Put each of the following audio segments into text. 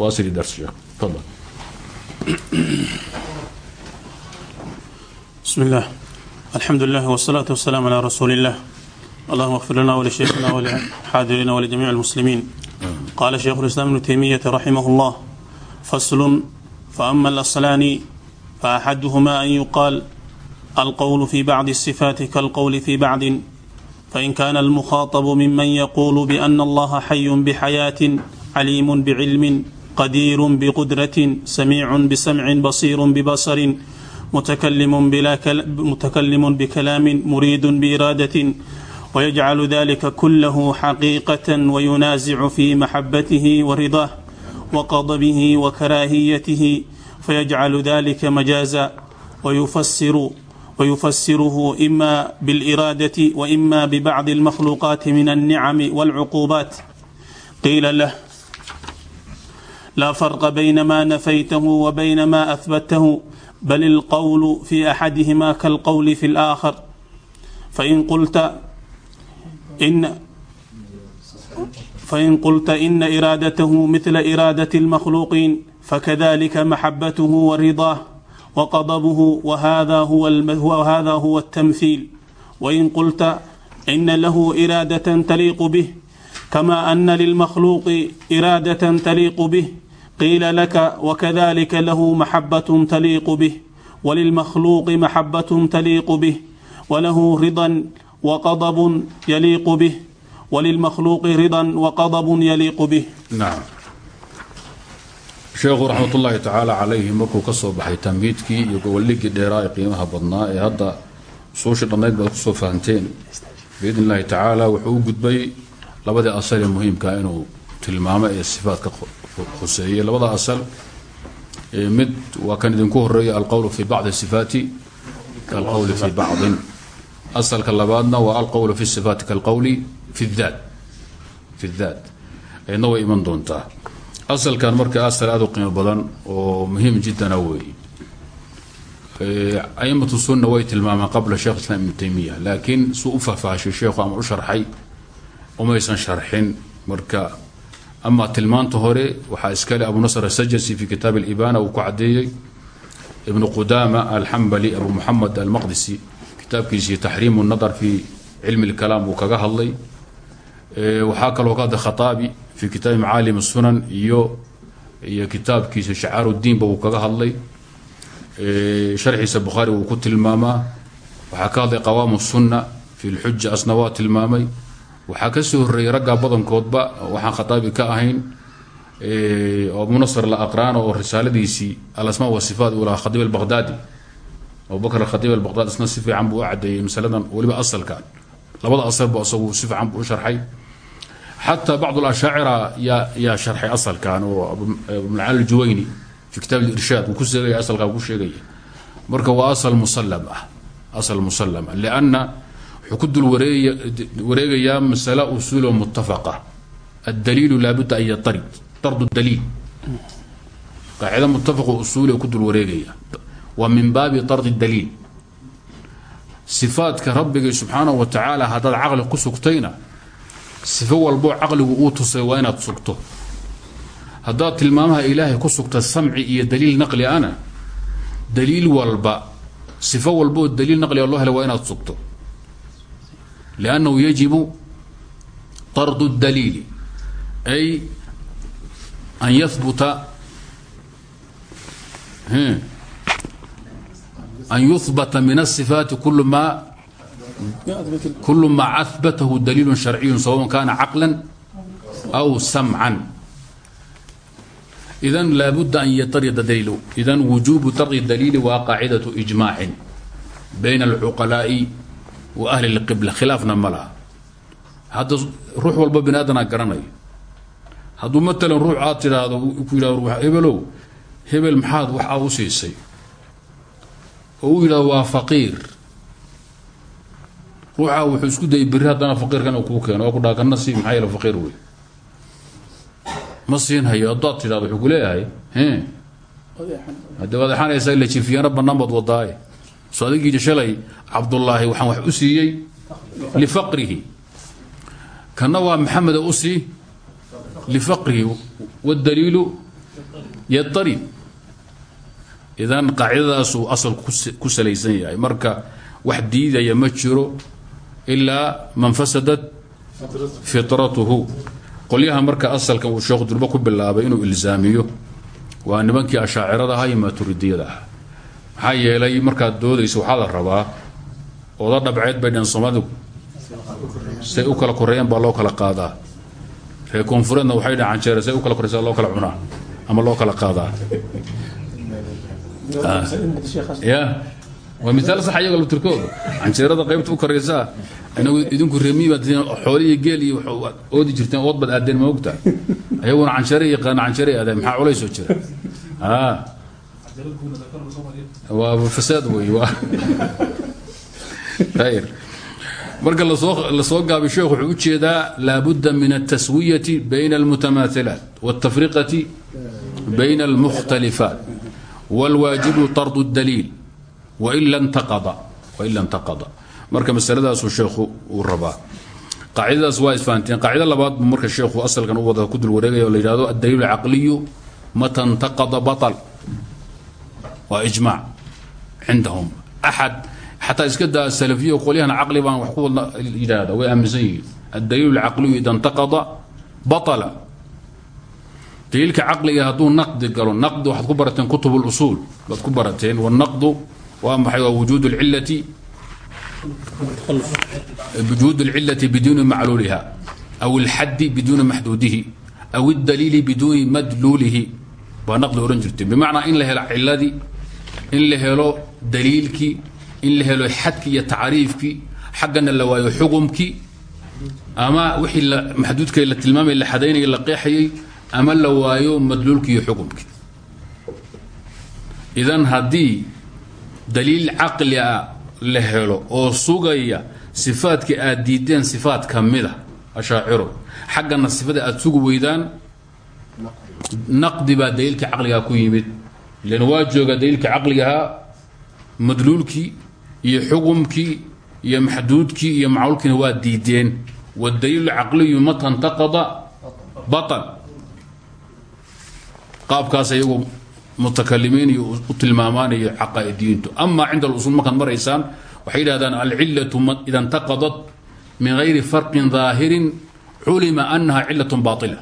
واصل الدرس شيخ تفضل بسم الله الحمد لله والصلاة والسلام على رسول الله اللهم اغفر لنا ولشيخنا ولحاضرين ولجميع المسلمين قال شيخ الإسلام ابن تيمية رحمه الله فصل فأما الأصلان فأحدهما أن يقال القول في بعض الصفات كالقول في بعض فإن كان المخاطب ممن يقول بأن الله حي بحياة عليم بعلم قدير بقدرة سميع بسمع بصير ببصر متكلم بلا كل... متكلم بكلام مريد بإرادة ويجعل ذلك كله حقيقة وينازع في محبته ورضاه وغضبه وكراهيته فيجعل ذلك مجازا ويفسر ويفسره إما بالإرادة وإما ببعض المخلوقات من لا فرق بين ما نفيته وبين ما اثبته بل القول في احدهما كالقول في الاخر فان قلت ان فان قلت ان ارادته مثل اراده المخلوقين فكذلك محبته ورضاه وغضبه وهذا هو وهذا هو التمثيل وان قلت ان له اراده تليق به كما ان للمخلوق اراده تليق به قيل لك وكذلك له محبة تليق به وللمخلوق محبة تليق به وله رضا وغضب يليق به وللمخلوق رضا وغضب يليق به نعم sheekhu raxmat ullaahi tacaala calayhi markuu ka soo baxay tamhiidkii iyo goboldhigii dheeraa ee qiimaha badnaa ee hadda suushi dhannayd baad kusoo fahanteen biidn illaahi tacaala wuxuu u gudbay labadii asal ee muhiimkaa inuu tilmaamo ee sifaadka khuseeyey labada asal. Mid waa kan idinku horreeya alqowlu fi bacdi sifaati kalqowli fi bacdin. Asalka labaadna waa alqowlu fi sifaati kalqowli fi daat fi daat eedna way iman doontaa. Asalkan marka asal aada u qiimo badan oo muhiim jiddana weeye aimatu sunna way tilmaamaan qabla sheekh islaam ibnu taymiya laakiin suu u faahfaahshay sheekhu ama u sharxay umaysan sharxin ama tilmaanta hore waxaa iskale abu nasr asajasi fi kitaab alibana uu ku cadeeyey ibnu qudama alxambali abu muxamed almaqdisi kitaabkiisii taxriimu nadar fi cilmi lkalaam uu kaga hadlay waxaa kaloo ka hadlay khataabi fi kitaabi macaalim sunan iyo iyo kitaabkiisa shacaarudiinba uu kaga hadlay sharxiisa bukhaari wuu ku tilmaamaa waxaa ka hadlay qawaamu sunna fi lxuja asna waa tilmaamay waxaa ka soo horreeyey raggaa badankoodba waxaan khataabi ka ahayn oo abu nasr la aqraana oo risaaladiisii alasmaa wasifaat uu lahaa khadiib albaqdaadi abubakr khadiib albaqdaadi isna si fiican buu u cadeeyey masaladan weliba asalkan labada asalba isagu si fiican buu u sharxay. Xataa bacd اlashaacira yaa yaa sharxay asalkan oo abumacali juwayni fi kitaab irshaad uu ku sheegaya asalkaa ku sheegaya marka waa asal musalam ah asal musalam ah lianna wuxuu ku dul wareegayaa masale usuulo mutafaqa addaliilu laabudda an yatarid dardu daliil. Qaacida mutafaqo usuuli ku dul wareegaya. Waa min baabi dardi daliil. Sifaadka rabbigay subxaanahu wa tacaala haddaad caqli ku sugtayna sifo walboo caqligu uu tusay waa inaad sugto. Haddaad tilmaamaha ilaahay ku sugta samci iyo daliil naqli ana daliil walba sifo walbaoo daliil naqliga loo helay waa inaad sugto yajibu tardu daliili ay an yahbuta an yuhbata min asifaati kul ma kul ma ahbatahu daliilu sharciyu sawaء kana caqla aw samcan idan laabudda an yatarida daliilu idan wujubu tardi daliili waa qaacidatu ijmaacin bayna alcuqalaa'i wa ahli اlqibla khilaafna ma laha. Hadda ruux walba bini aadana garanayo hadduu matalan ruux aad tidhaahdo ku yidhahdo hebelow hebel maxaad wax aa u siisay? Oo uu yidhahdo waa faqiir. Ruuxa wuxuu isku dayay berri haddana faqiirkan uu kuu keeno oo ku dhaha kana sii maxaa yeele faqiir wey ma siinhayo haddaad tidhahdo wuxuu ku leeyahay. Haddii waad exanaysaa ila jifiyana bannaan baad wadaaye so adigii shalay cabdullaahi waxaan wax u siiyey lifaqrihi. Kana waa maxameda u sii lifaqrihi wاdaliilu yadarib idan ku salaysan yahay. Marka wax diidaya ma jiro ilaa man fasadat fitratuhu. Qolyaha marka asalkan uu sheekhu durbo ku bilaabay inuu ilzaamiyo waa nimankii ashaacirada ahaa iyo ah maxaa yeelay markaad doodayso waxaa la rabaa oda dhabceed bay dhan soomaalidu say u kala koreeyaan baa loo kala qaadaa. Reer koonfureedna waxay dhahan canjeere say u kala koreysa loo kala cunaa ama loo kala qaadaa. Ya waa miaal sax iyago laftirkooda canjeerada qaybta u koraysaa inagu idinku remi baad xooli iyo geel iyo oodi jirteen ood baad aadeen ma ogta. Ayaguna canjeere yaqaana canjeere aadeen maxaa culaysoo jira waa fasaad wey ayr marka lasoo lasoo gaabay sheekh wuxuu ujeedaa laabudda min altaswiyati bayna almutamaahilaat wاltafriqati bayna almukhtalifaat wاlwaajibu tardu اdaliil waila ntaqada waila intaqada marka masaladaasuu sheekhu uu rabaa qaacidadaas waa isfahanteen qaacida labaad buu marka sheekhu asalkan u wada ku dul wareegaya oo la yihahdo addaliil caqliyu mata ntaqada baطl waa ijmaac cindahum axad xataa iska daa salafiya qolyahan caqli baan wax ku wada yidhaahda way aaminsan yihiin addaliil caqliyu ida ntaqada baطla daliilka caqliga hadduu naqdi galo naqdi waxaad ku barateen kutub اlusuul baad ku barateen wاnaqdu waa maxay waa wujuud اlcilati wujuud اlcilati biduuni macluuliha aw اlxaddi biduuni maxduudihi aw اdaliili biduuni madluulihi baa naqdi odhan jirtay bimacnaa in la helo ciladii in la helo daliilkii in la helo xadkii iyo tacriifkii xaggana la waayo xukumkii ama wixii maxduudka la tilmaamay la xadaynaya la qeexayay ama la waayo madluulkii iyo xukumkii. Idan haddii daliil caqli a la helo oo sugaya sifaadka aad diideen sifaat ka mida ashaaciro xaggana sifada aad sugi weydaan naqdi baa daliilka caqligaa ku yimid lan waa jooga daliilka caqligahaa madluulkii iyo xukumkii iyo maxduudkii iyo macluulkiina waa diideen wاdaliil caqliyu mata ntaqada baطl qaabkaas iyagu mutakalimiin iyo u tilmaamaan iyo caqaa'idiyiintu ama cinda اlusul markaad maraysaan waxay yidhahdaan alcilaة ida اntaqadat min غayri farqin ظaahirin culima anaha cilaة baطila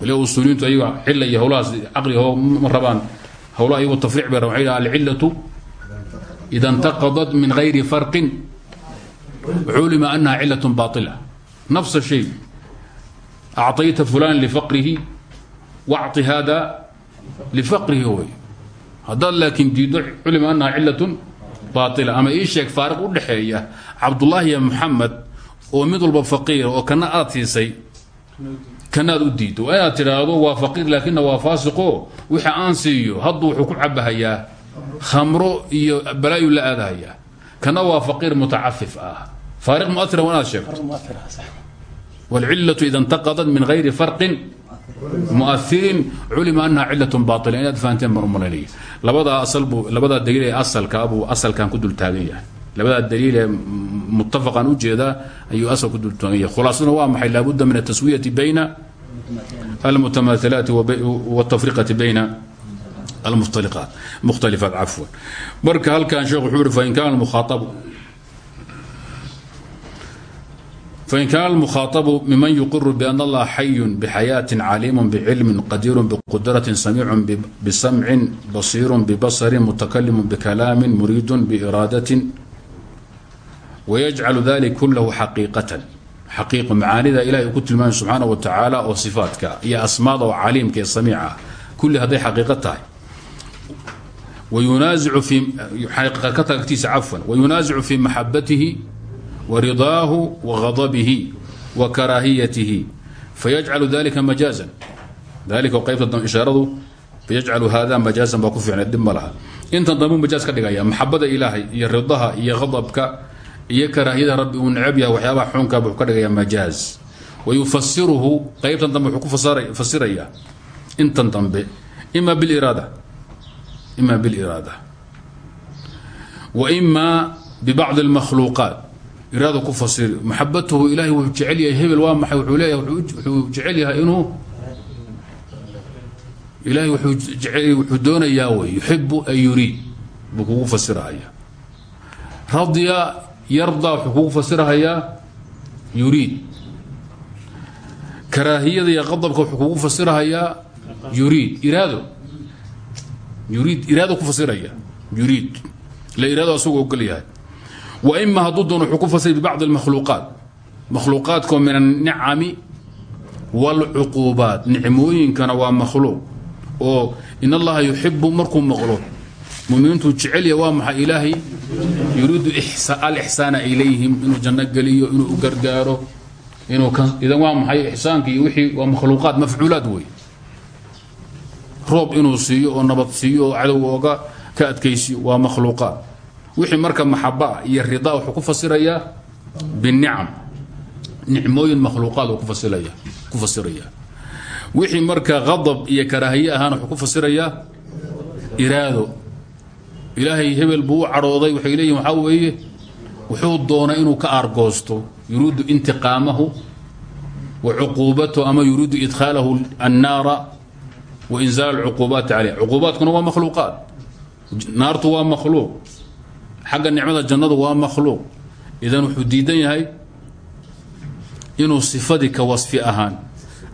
wali usuuliyiintu ayaga cilla iyo hawlahaas caqliga ma rabaan. Hawlaha iyagu tafriic bay rabaan. Waxay alcillatu ida intaqadat min gayri farqin. Culima annaha cillatun baila nafsa shay. Acطayta fulan lifaqrihi wacطi hada lifaqrihi way haddaad laakiin diiddo culima annaha cillatun baila ama ii sheeg faariq u dhexeeya cabdullaahi iyo maxamed oo mid walba faqiira kana aad kanaad u diiddo waa inaad tidhaahdo waa faqiir laakina waa faasiqo wixii aan siiyo hadduu wuxuu ku cabahayaa khamro iyo balaayu la aadahayaa kana waa faqiir mutacafif ah faariq muaira waa inaad sheegto wاlcilaة ida اntaqadat min غayri farqin muahirin culima anaha cilaة baطila inaad fahanteen baan u malaynaya labadaa asal buu labadaa daliil ee asalka buu asalkan ku dul taagan yahay labadaa daliil ee mutafaqan ujeedaa ayuu asal ku dul taagan yahay khulaasaduna waa maxay laabudda min ataswiyati bayna almutamaalaati wاtafriqati bayna almukhtalifaat cafwan marka halkan sheekh wuxuu yihi fain kaana almukhaaطabu fain kaana almukhaaabu miman yuqiru ban allah xayun bxayaatin caliimu bcilmin qadiiru bqudratin samiicu bisamcin basiiru bbasari mutakalimu bkalaami muriidu biraadatin wayajcalu dalik kulahu xaqiiqatan xaqiiqo macaanida ilahay uu ku tilmaamay subxaana wa tacaala oo sifaatka iyo asmaada oo caliimka ee samiica ah. Kulli hadday xaqiiqo tahay. Wayunaaicu fi xaqiiqata agtiisa cafwan. Wayunaasicu fi maxabatihi wridaahu waghadabihi wa karaahiyatihi. Fayajcalu dalika majaazan dalika qaybta ishaaradu fayajcalu hada majaazan baa ku fiicnay dhib ma laha. Intan dambu majaaz ka dhigaya maxabada ilaahay iyo ridaha iyo hadabka iyo karaahiyada rabbi uu necab yahay waxyaabaha xuunka wuxuu ka dhigaya majaaz wayufasiruhu qaybtan dambe wuxuu ku fasiraya intan dambe ima biliraada ima biliraada wa ima bibacdi اlmakhluuqaat iraada ku fasir maxabatuhu ilahay wuxuu jecel hebel waa maxay leeyahay wuxuu jecel inuu ilaahay wuxuu doonayaa wey yuxibu an buu kugu fasirahayaa radya yarda wuxuu kugu fasirahayaa yuriid karaahiyada iyo qadabka wuxuu kugu fasirahayaa yuriid iraado. Yuriid iraado ku fasiraya. Yuriid la iraado asagoo ogol yahay. Wa ima hadduu doono wuxuu ku fasiray bibacdi almakhluuqaat. Makhluuqaadkoo min annicami wاlcuquubaat nicmooyinkana waa makhluuq. Oo in allaha yuxibu markuu maqlo muminiintuu jecelya waa maxay ilaahay yuriidu alixsaana ilayhim inuu janno geliyo inuu u gargaaro idan waa maxay? Ixsaanka iyo wixii waa makhluuqaat mafcuulaad wey roob inuu siiyo oo nabad siiyo oo ka adkaysiyo waa makhluuqaat wixii marka maxabaa iyo ridaa wuxuu ku fasirayaa binicam. Nicmooyin makhluuqaad uu ku fasiraya ku fasirayaa wixii marka qadab iyo karaahiye ahaana wuxuu ku fasirayaa iraado ilaahay hebel buu u cadhooday. Waxay leeyihiin waxaa weeye wuxuu doonay inuu ka aargoosto yuriidu intiqaamahu wa cuquubatahu ama yuriidu idkhaalahu annaara wa inzaal alcuquubaati caleyh. Cuquubaadkuna waa makhluuqaat naartu waa makhluuq. Xagga nicmada jannadu waa makhluuq. Idan wuxuu diidan yahay inuu sifadii ka wasfi ahaan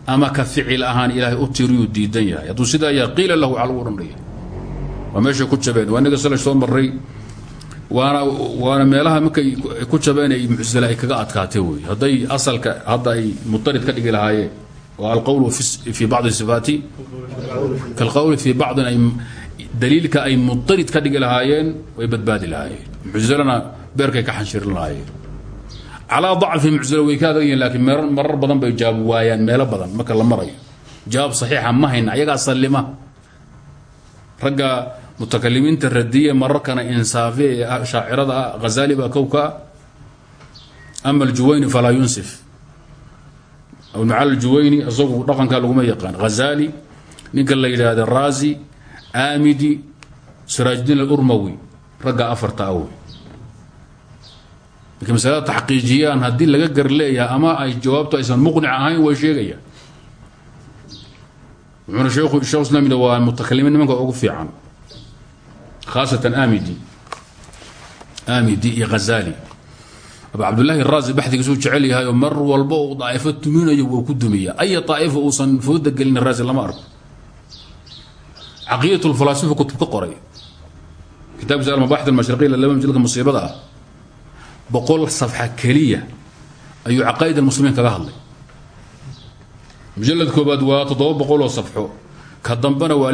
ama ka ficil ahaan ilaahay u tiriyuu diidan yahay. Hadduu sidaa yahay qiila lahu waxaa lagu waa meeshay ku jabeen. Waa inaga sala soo maray waana waana meelaha markay ku jabeen ay muctazila ay kaga adkaatay wey hadday asalka hadda ay mutarid ka dhigi lahaayeen. Oo alqowlu fi bacdi sifaati. Kalqowli fi bacdin ay daliilka ay mutarid ka dhigi lahaayeen way badbaadi lahaayeen. Muctazilana beerkay ka xanshirin lahaayeen. Calaa dacfi muctazila way ka adag yihiin laakiin marar badan bay jawaab waayaan meelo badan marka la marayo. Jawaab saxiixa ma hayna ayagaa sallima. Ragga mutakalimiinta radiye mararkana insaafe ee shaacirada ah hazali baa kow ka ah ama aljuwayni falaa yunsif. Abulmacaal aljuwayni isagu dhaqankaa laguma yaqaan. Hazali ninka la yidhaahda raazi aamidi siraajdiin alurmawi ragga afarta awey markay masalada taxqiijiyaan haddii laga gar ama ay jawaabtu aysan muqnic ahayn way sheegayaan. Wuxuuna sheekhu sheekh islam waa mutakalimiin nimanka ugu fiican khaasatan amidi amidi iyo ghazali abu cabdullaahi raazi baxdigiisuu jecel yahay oo mar walba uu daa'ifo tuminayo wuu ku dumiya aya daa'ifo uusan fooda gelin raazi lama arko caqiidat lfalaasifa kutub ka qoray kitaabkiisa almabaxid almashriqiya laba majalka musiibada ah boqol safxa keliya ayuu caqaa'id almuslimiin kaga hadlay mujalad koobaad waa toddoba boqoloo safxo ka dambena waa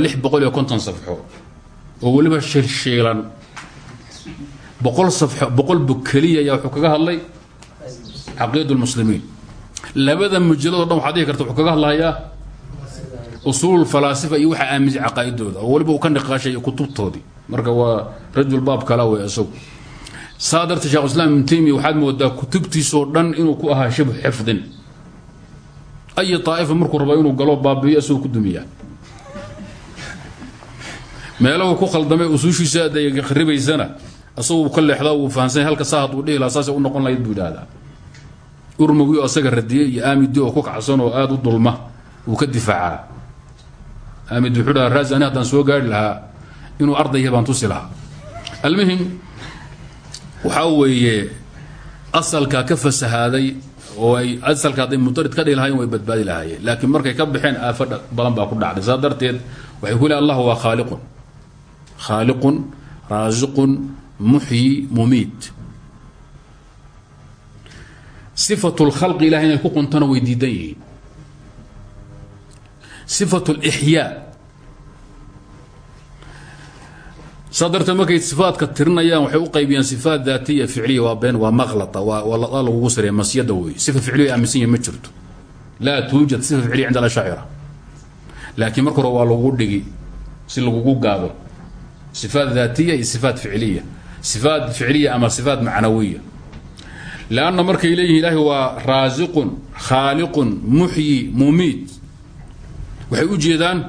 oo weliba shiilshiilan boqol safxo boqol bog ayaa wuxuu kaga hadlay caqiid lmuslimiin labada mujalladoo dhan waxaad dhihi karta wuxuu kaga hadlahayaa usuul falaasifa iyo waxa aaminsan caqaa'idooda oo weliba uu ka niqaashay kutubtoodii. Marka waa rajul baab kala wey isagu saa darteed shekh islaam ibnu taymiya waxaad moodaa kutubtiisoo dhan inuu ku ahaa shibhu xifdin. Ay aa'ifa markuu rabo inuu galo baabiyo isagoo ku dumiyaa meelahu ku khaldamay usuushiisa aday kharibaysana asaguu ka leexdaa wuu fahamsanya halka saa hadduu dhihi lahaa saasay noqon lahayd buu idhaahdaa asaga radiyey iyo aamidi oo ku kacsan oo aada u dulma wuu ka difaacaa. Aamid wuxuu dhaha raasi ani haddaan soo gaari lahaa inuu ardayya baan tusi almuhim waxaa weeye asalkaa ka fasahaaday oo ay asalka hadday mutarid ka dhihi way badbaadi lahaayeen. Laakiin markay ka baxeen aafo badan baa ku dhacday. Saa waxay ku leey allah waa khaaliqun khaaliqun raasiqun muxyi mumiit sifatu lkhalqi ilahay inay ku quntana way diidan yihiin sifatu lixyaa saa darteed markay sifaadka tirinayaan waxay u qaybiyaan sifaat daatiya ficliya waa been waa maqlata waa lagugu sareeya masyada wey sifa ficliya aaminsan yahi ma jirto laa tuujad sifa ficliya cinda alashaacira laakiin marka hore waa lagugu dhigi si lagugu gaado sifaat daatiya iyo sifaat ficliya. Sifaat ficliya ama sifaat macnawiya. Lanna markay leeyihiin ilaahi waa raasiqun khaaliqun muxyi mumiit waxay u jeedaan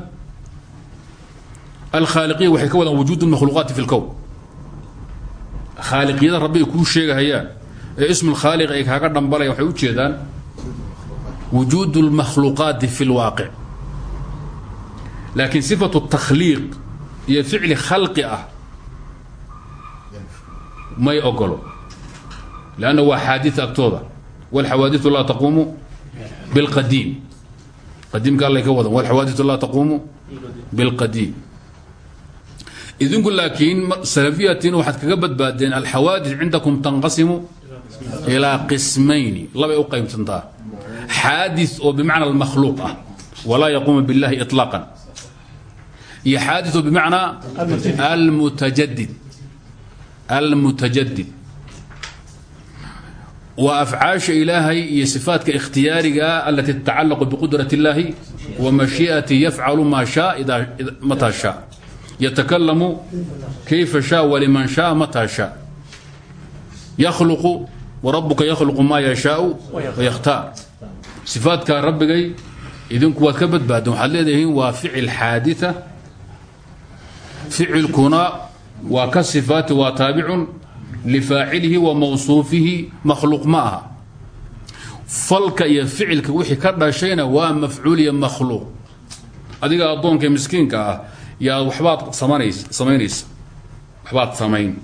alkhaaliqiya waxay ka wadaan wujuud makhluuqaati fi lkown khaaliqyada rabbi ay kuu sheegahayaan ee ismu lkhaaliq ay kaaga dhambalaya waxay u jeedaan wujuud lmakhluuqaati fi lwaaqic laakiin sifatu takhliiq iyo ficli khalqi ah. May ogolo. Lanna waa xaadii agtooda. Wlxawaadiu laa taquumu bilqadiim qadiimka allay ka wadan. Wlxawaadiu laa taquumu bilqadiim idinku laakiin salafiyatiin waxaad kaga badbaadeen alxawaadi cindakum tanqasimu ilaa qismayni labay u qaybsantaa. Xaadi oo bimacna makhluuq ah. Walaa yaquumu biاllahi iطlaaqan iyo xaadiث oo bimacnaa almutajadid almutajadid waa afcaasha ilaahay iyo sifaatka ikhtiyaarigaa alati tatacalaqu biqudrat اllahi wa mashii'ati yafcalu maa shaa mataa shaa. Yatakalamu kayfa shaa waliman shaa mataa shaa. Yakhluqu warabuka yakhluqu maa yashaau wayakhtaar sifaadkaa rabbigay idinku waad ka badbaadeen waxaad leedahiin waa ficil xaadita ficilkuna waa ka sifaati waa taabicun lifaacilihi wa mawsuufihi makhluuq ma aha. Falka iyo ficilka wixii ka dhashayna waa mafcuul iyo makhluuq. Adiga addoonka miskiinka ah yaa waxbaad samanaysa samaynaysa waxbaad samayn.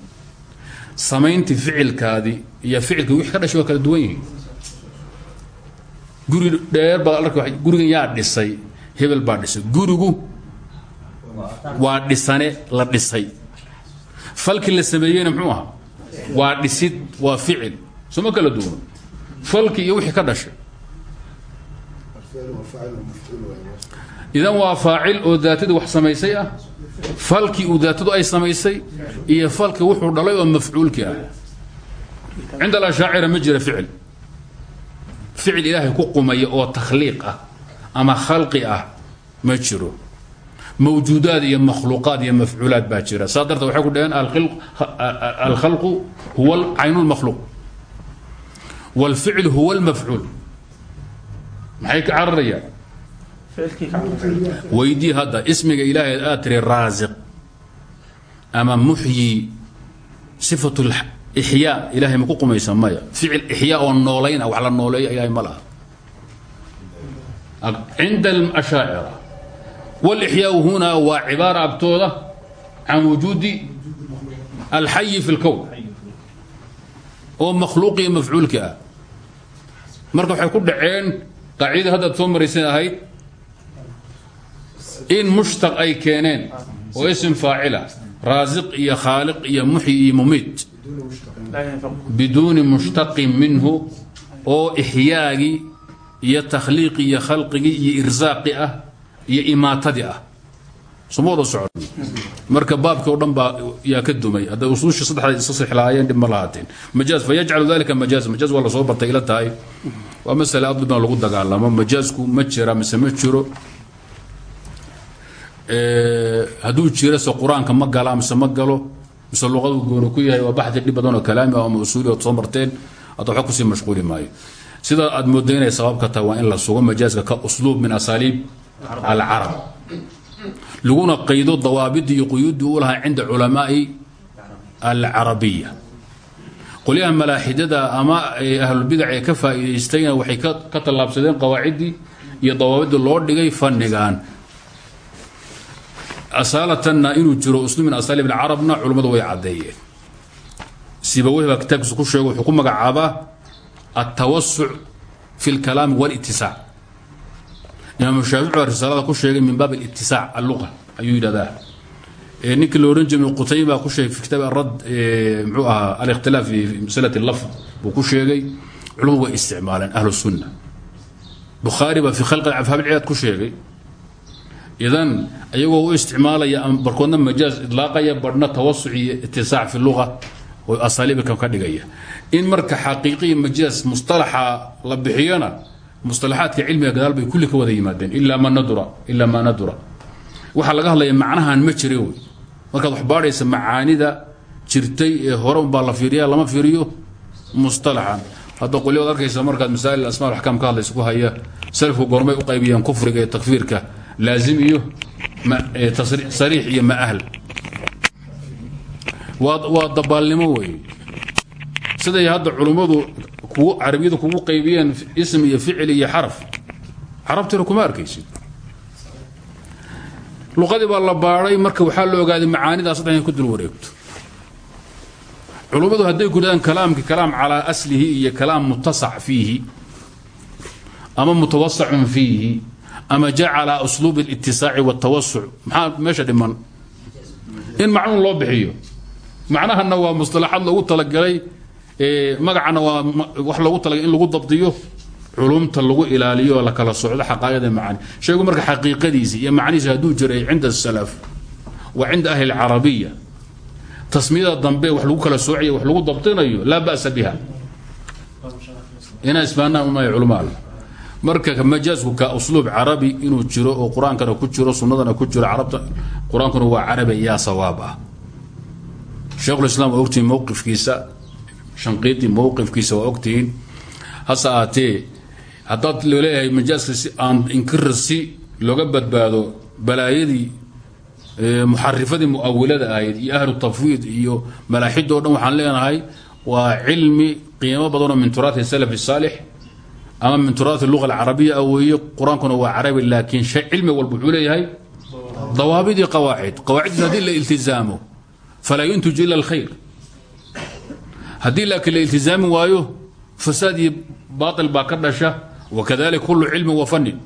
Samayntii ficilkaadii iyo ficilka wixii ka dhashay waa kala duwan dheer baad arka gurigan yaa dhisay hebel baa dhisay. Gurigu waa dhisane la dhisay. Falkii la sameeyeyna muxuu ahaa? Waa dhisid waa ficil. Sooma kala duwano? Falkii iyo wixii ka dhashay. Idan waa faacil oo daatadii wax samaysay ah. Falkii uu daatadu ay samaysay iyo falkii wuxuu dhalay oo mafcuulkii ah. Cinda alashaacira ma jira ficil. Ficil ilaahay ku qumaya oo takhliiq ah ama khalqi ah ma jiro mawjuudaad iyo makhluuqaad iyo mafcuulaad baa jira. Saa darteed waxay ku dhaheen alkhalqu huwa caynu lmakhluuq wاlficl huwa اlmafcuul maxay ka cararayaan? Weydii hadda ismiga ilaahay aad tiri raasiq ama muxyi sifatu ixyaa. Ilahay ma ku qumaysa maya. Ficil ixyaa oo noolayn ah wax la nooleeya ilahay ma laha. Cinda ashaacira wاlixyaau huna waa cibaara agtooda can wujuudi alxayi fi اlkown oo makhluuqiyo mafcuulka ah. Marka waxay ku dhaceen qaacidada haddaad soo maraysan ahayd in mushtaq ay keeneen oo ism faacila raasiq iyo khaaliq iyo muxyi iyo mumiit biduuni mushtaqin minhu oo ixyaagii iyo takhliiqi iyo khalqigii iyo irsaaqi ah iyo imaatadii ah. Suma wada marka baabkii o dhan baa ka dumay. Hadday usuusha saddexda isa sixlaayeen dhib ma lahaateen fa yajcalu dalika majaaz. Majaaz waa la soo bartay ila tahay. Waa masale aad badan lagu dagaalamo. Majaazku ma jira mise ma jiro. Hadduu jiro se qur'aanka ma gala mise ma galo. Mise luqadu gooni ku yahay waa baxdi dhib kalaami ah ama usuuli ood soo marteen. Hadda waxba mashquuli maayo. Sida aad mooda inay tahay waa in la sugo. Majaazka ka usluub min asaaliib alcarab laguna qaydo dawaabidii iyo quyuuddii u lahaa cinda culamaai alcarabiya qolyaha malaaxidada ama ahlulbidac ee ka faa'iidaystayna waxay ka tallaabsadeen qawaaciddii iyo dawaabiddii loo dhigay fannigan asaalatana inuu jiro usluub min asaaliib alcarabna culummadu way caddeeyeen sibawey baa kitaabkiisa ku sheego wuxuu ku magacaabaa altawasuc fi اlkalaami wاlاtisaac imaam shaafici baa risaalada ku sheegay min baab اlاtisaac alluqa ayuu yidhahdaa. Ninkii la odhan qutayba ku sheegay fi kitaab arad mxuu ahaa alikhtilaaf fi masalati lafd buu ku sheegay culimmadu way isticmaaleen ahlu sunna. Bukhaari baa fi khalqi afhaam ciyaad ku sheegay idan ayagoo u isticmaalaya barkoodna majaaz idlaaqaya badhna tawasuc iyo itisaac fi luga oo asaaliibka ka dhigaya. In marka xaqiiqiya majaaz mustalaxa la mustalaxaadka cilmiga gadaal bay kulli ka wada yimaadeen ilaa ma nadura ilaa ma nadura. Waxaa laga hadlaya macnahan ma jire wey. Markaad wax baadhaysa macaanida jirtay ee hore unbaa la fiiriya lama fiiriyo? Mustalaxan hadda qolyaad arkaysa markaad masaa'il asmaa axkaam ka hadlaysa ku haya salafku gormay u qaybiyeen kufriga iyo takfiirka laazim iyo sariix iyo maahl waa dabaalnimo wey. Siday hadda culummadu carabiyadu kugu qaybiyeen ism iyo ficil iyo xaraf carabtina kuma arkaysid luqadii baa la baadhay marka waxaa la ogaaday macaanidaas dhan inay ku dul wareegto culummadu hadday ku dhahdaan kalaamki kalaam calaa aslihi iyo kalaam mutasac fiihi ama mutawasacun fiihi ama jacala usluub اlitisaaci wاtawasuc maxaa meesha dhiman in macnuun loo bixiyo macnahana waa musطalaxaad loogu talagalay Eh, magacana waa wax lagu talagay in lagu dabdiyo culumta lagu ilaaliyo la kala socdo xaqaayada macaani shaygu marka xaqiiqadiisii iyo macnihiisi hadduu jiray cinda asalaf wa cinda ahli اlcarabiya tasmiyada dambe wax lagu kala soocaya wax lagu dabdinayo laa ba'sa biha. Inaa isbaanaan unay culmaal marka majaasku ka usluub carabi inuu jiro oo qur'aankana ku jiro sunnadana ku jiro carabta qur'aankuna waa carabi yaa sawaab ah. Sheikhulislaam waa ogtihi mowqifkiisa shanqiiti mowqifkiisa waa ogtihiin hase aatee haddaad la leeyahay majaaska si aan inkira si looga badbaado balaayadii muxarifadii muawilada ahayd iyo ahlu tafwiid iyo malaaxidda o dhan waxaan leenahay waa cilmi qiimo badanoo min turaati salaf saalix ama min turaati luga alcarabiya a weeye. Qur'aankuna waa carabi laakiin shay cilmi walba wuxuu leeyahay dawaabid iyo qawaacid. Qawaaciddiis haddii la iltizaamo falaa yuntuj ila alkhayr haddii laakiin la iltizaami waayo fasaad iyo baatil baa ka dhasha wakadalika kullu cilmi wa fanin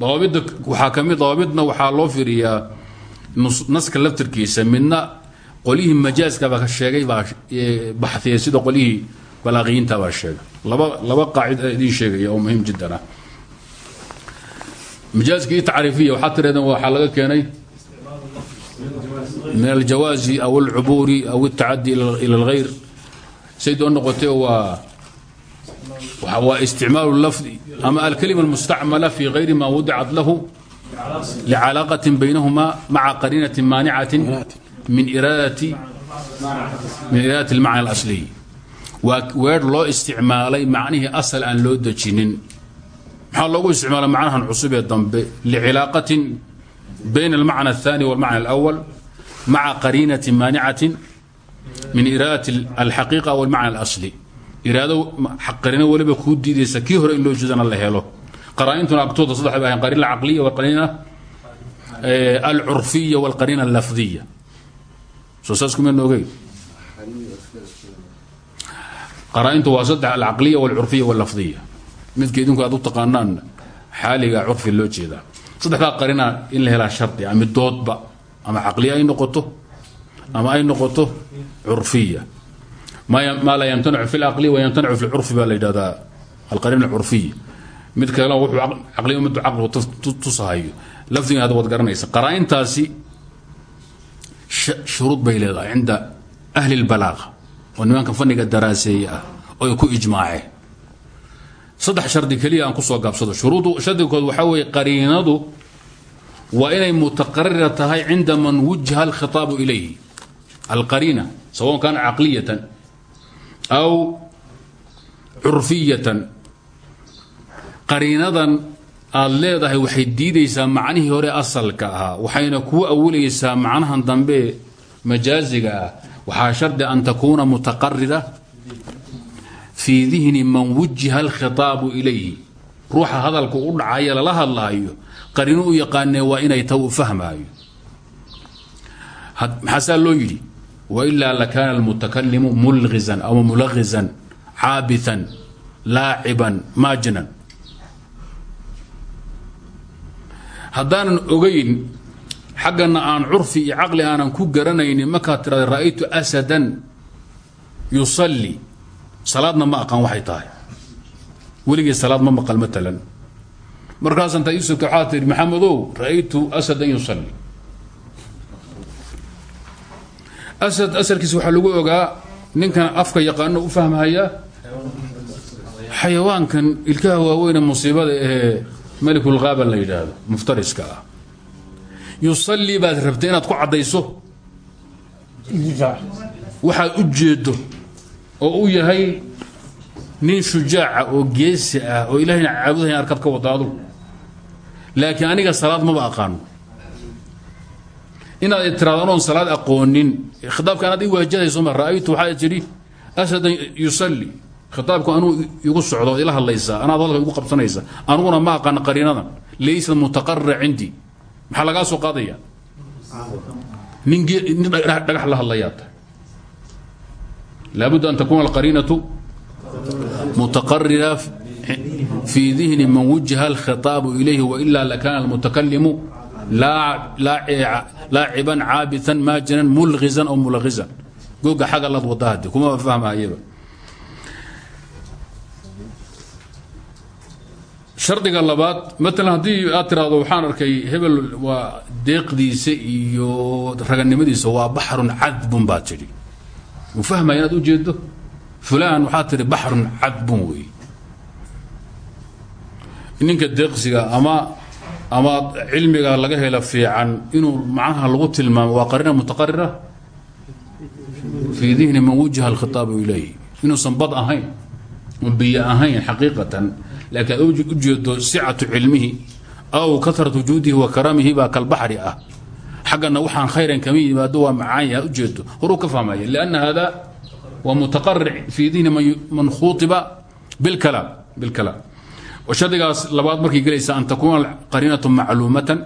dawaabidda waxaa ka mid dawaabidna waxaa loo fiiriyaa naska laftirkiisa. Midna qolyihii majaaska baa sheegay baa baxiyay sida qolyihii balaaqiyiinta baa sheegay. Laba laba qaacid idiin sheegaya oo muhiim jiddan ah majaaska iyo tacriifiya waxaa tirahdeen waxaa laga keenay min aljawaazi aw alcubuuri aw altacadi ila alghayr say doon noqotay waa waa isticmaalu lafdi ama alkalima almustacmala fi gayri ma wudicat lahu licalaaqatin baynahuma maca qariinatin maanicatin min iraadati almacna alasliy waa weer loo isticmaalay macnihii asal aan loo dejinin. Maxaa loogu isticmaalay macnahan cusub ee dambe? licilaaqatin bayna almacna aلthani walmacna alأwal maca qariinatin maanicatin min iraadati alxaqiiqa walmacna alasli iraado qariino weliba kuu diidaysa kii hore in loo jeedana la helo qaraa'intuna agtooda saddex bay ahayn qariina alcaqliya walqariina alcurfiya walqariina allafdiya soo saas kuma noogey qaraa'intu waa saddex alcaqliya walcurfiya wallafdiya midka idinku aad u taqaanaan xaaliga curfi loo jeedaa saddexdaa qarina in la helaa shardi a midoodba ama caqliya ay noqoto ama ay noqoto curfiya. Maa laa yamtanacu fi laqli wa yamtanacu fi lcurfi baa la yidhahdaa alqariin alcurfiya mid kalena wuxuu caqliya middu caqligu tusahayo. Lafdigan hadda waad garanaysa. Qaraa'intaasi shuruud bay leedahay cinda ahli lbalaaqa oo nimanka fanniga daraaseeye ah ku ijmaaceen saddex shardi keliya aan ku soo gaabsado. Shuruudu shardigood waxaa weeye qariinadu waa inay mutaqarira tahay cinda man wujiha alkhitaabu ilayhi. Alqariina sawaء kaana caqliyatan aw curfiyatan. Qariinadan aad leedahay waxay diidaysaa macnihii hore asalka ahaa waxayna kuu awilaysaa macnahan dambe majaaziga ah. Waxaa shardi an takuuna mutaqarira fii dihni man wujiha alkhitaabu ilayhi. Ruuxa hadalku u dhacaya lala hadlaayo qariino u yaqaanee waa inay ta u fahmaayo. Maxaasaa loo yidhi? Wailaa lakaana almutakalimu mulgizan aw mulagizan caabitan laaciban maajinan haddaanan ogayn xaggana aan curfi iyo caqli aanan ku garanaynin markaad tirada ra'aytu asadan yusalli salaadna ma aqaan waxay tahay. Weligii salaad ma maqal matalan. Markaasaan ta iisugta waxaa tihi maxamedow ra'aytu asadan yusalli. Asad asalkiisa waxaa lagu ogaa ninkan afka yaqaano u fahmhayaa xayawaankan ilkaha waaweyne musiibada ahee melikulqaaban la yidhaahdo muftariska ah. Yusallii baad rabtay inaad ku caddayso? Waxaad u jeedo oo u yahay nin shujaaca oo geesi ah oo ilahayna caabudahay arkaad ka wadaado laakiin aniga salaad maba aqaano. Inaad tiraado anoon salaad aqoonin khitaabka anaad i waajahayso ma ra'aytu waxaa tidhi asadan yusalli. Khitaabku anuu igu socdo ila hadlaysaa anaad hadalka igu qabsanaysa aniguna ma aqaano qariinadan laysat mutaqarira cindii maxaa lagaa soo qaadaya? Nin dhagax la hadlayaa tahay laabudda an takuuna alqariinatu mutaqarira fii dihni man wujiha alkhitaabu ilayhi wailaa lakaana almutakalimu laaciban caabian maajinan mulgizan aw mulahizan googa xag alaad wadaa hadi kumaba fahmaayaba shardiga labaad matalan haddii aad tiraahdo waxaan arkay hebel waa deeqdiisa iyo raganimadiisa waa baxrun cadbun baad tidhi uu fahmaya inaad u jeedo fulaan waxaad tidhi baxrun cadbun wey ninka deeqsiga ama ama cilmiga laga helo fiican inuu macnaha lagu tilmaamo waa qarina mutaqarira fii dihni man wujiha alkhitaabu ilayh inuusan bad ahayn oo biyo ahayn xaqiiqatan laakiin aad u jeedo sicatu cilmihi aw karat wujuudihi wa karamihi baa kalbaxri ah xaggana waxaan khayran kama yimaado waa macaan yaha ujeedo horuu ka fahmaya lianna hada waa mutaqarir fii dihni man khuuiba bilkalaam shardigaas labaad markay gelaysa an takuuna qariinatu macluumatan.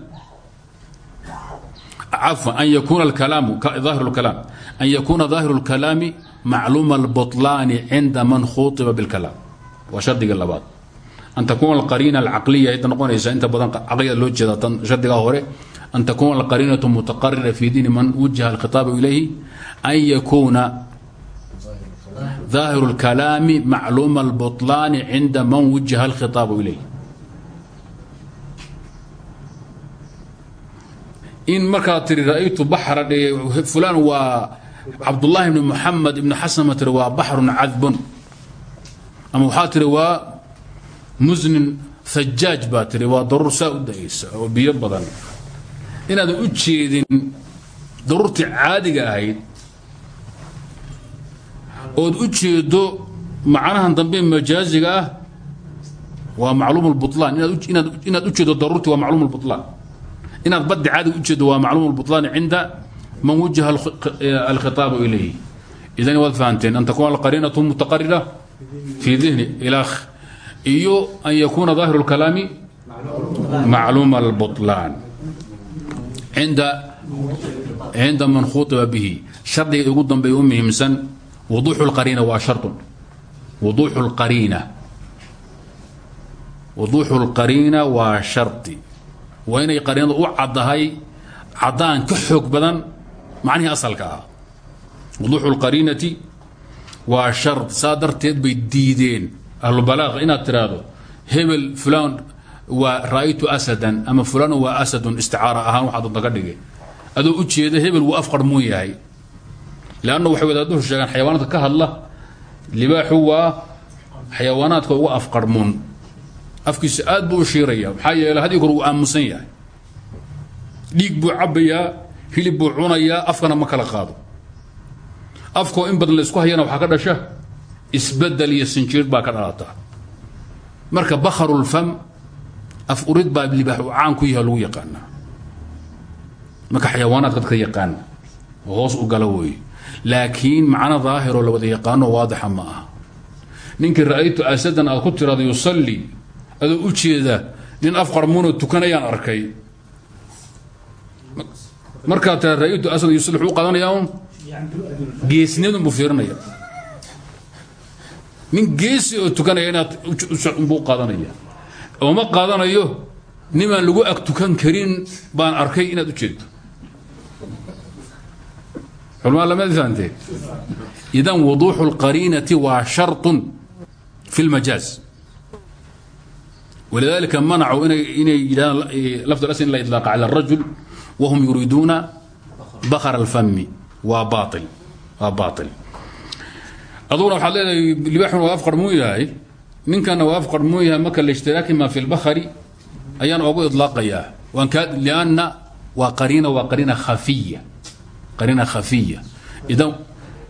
Cafwan an yakuna alkalaamu aahiru lkalaam an yakuna daahiru lkalaami macluuma albutlaani cinda man khuuiba bilkalaam. Waa shardiga labaad. An takuuna alqariina alcaqliya ayda noqonaysa inta badan caqliya loo jeeda tan shardigaa hore an takuuna alqariinatu mutaqarira fii diini man wujiha alkhitaabu ilayhi an yakuuna daahiru اlkalaami macluuma اlbutlaani cinda man wujiha alkhitaabu ilayh in markaad tiri ra'aytu baxra fulaan waa cabdullaahi ibni muxamed ibni xasan ma tiri waa baxrun cadbun ama waxaa tiri waa musnin hajaaj baa tiri waa daruur saa u dayeysa oo biyo badan inaadan u jeedin daruurtii caadiga ahayd ood u jeedo macnahan dambe majaaziga ah waa macluum اbuطlaan inaad u jeedo daruurti waa macluum اbuطlaan inaad baddi caadiga ujeedo waa macluum اbuطlaan cinda man wajaha alkhitaabu ilayh idan waad fahanteen an takuna alqariinaة mutaqarira fii dihni ilaa iyo an yakuna ظaahiru اlkalaami macluum اlbuطlaan inda cinda man khuطiba bihi shardiga ugu dambeeya u muhiimsan wuduuxu اlqariina waa sharطun wuduuxu اlqariina wuduuxu اlqariina waa shardi waa inay qariinadu u caddahay caddaan ka xoog badan macnihii asalka ahaa wuduuxu اlqariinati waa shard saa darteed bay diideen ahlubalaaq inaad tiraahdo hebel fulaan waa ra'aytu asadan ama fulaan waa asadun isticaara ahaan waxaa dadna ka dhigay. Adoo u jeeda hebel wuu afqarmuun yahay. Leanna waxay wadaaduhu sheegaan xayawaanaadka ka hadla libaaxu waa xayawaanaadka ugu afqarmuun afkiisa aad buu shiiraya maxaa yeele haddii kor uu aamusan yahay. Dhiig buu cabbayaa hilib buu cunayaa afkana ma kala qaado. Afkoo in badan la isku hayana waxaa ka dhasha isbeddel iyo sinjiir baa ka dhalataa marka bakharulfam af urid baa libaax uu caan ku yaha lagu yaqaanaa marka xayawaanaadka dadka yaqaana oo hoos u gala weeye laakiin macno daahiroo la wada yaqaano waadixa ma aha ninkii ra'aytu asadan aad ku tiraado yusalli adoo u jeeda nin afqarmuunoo tukanayaan arkay markaad tira ra'aytu asad yusalli wuxuu qaadanayaa un geesniyad unbuu fiirinaya nin geesi oo tukanaya inaad qaadanaya ooma qaadanayo nimaan lagu ag tukan karin baan arkay inaad u jeedto culmaa lama fahanteen idan wuduuxu اlqariinati waa sharط fi اlmajaaz walidalika manacuu inay yidhahdaan lafd as in la iطlaaqa calى الrajul wahum yuriiduuna bakr اlfami waa baail waa baail aduguna waxaad leedahay libaaxuna waa afqarmuun yahay ninkana waa afqarmuun yahay marka liishtiraakimaa fi اlbakri ayaan ogu iطlaaqayaa lanna waa qariina waa qariina khafiya qariina khafiya idan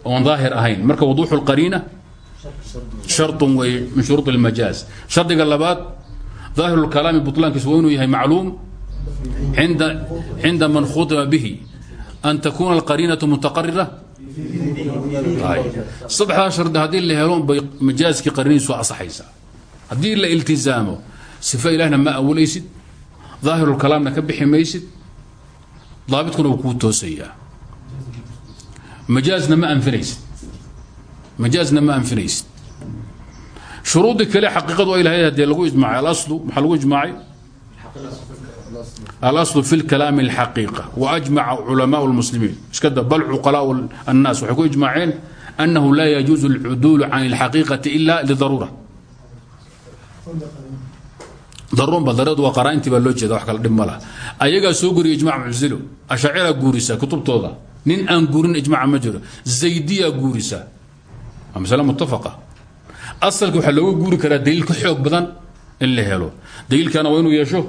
oon daahir ahayn marka wuduuxu اlqariina sharطun wey min shuruud اlmajaaz shardiga labaad daahiru اlkalaami butlaankiisu waa inuu yahay macluum inda cinda man khuطiba bihi an takuna alqariinaةu mutaqarira saddexdaa shardi haddii la helo bay majaazkii qarinihiisu asaxaysaa. Haddii la iltizaamo sifa ilahna ma awolaysid daahirulkalaamna ka bixi maysid daabidkuna wuu kuu toosayaa. Majaazna ma anfinaysid. Majaazna ma anfinaysid. Shuruudii kale xaqiiqadu ay lahayd haddee lagu ijmaacay alaslu maxaa lagu ijmaacay alaslu fi lkalaami alxaqiiqa waajmaca culamaau lmuslimiin iskada bal cuqalaau annaas waxay ku ijmaaceen annahu laa yajuuzu alcuduulu can alxaqiiqati ila lidaruura daruurba dareed waa qaraa'intii baa loo jeeda wax kala dhib ma laha ayagaa soo guriya ijmac muctazilo ashaaciraa guurisa kutubtooda nin aan guurin ijmaca ma jiro zaydiyaa guurisa waa masale muttafaqa asalka waxaa looga guuri karaa daliil ka xoog badan in la helo daliilkana waa inuu yeesho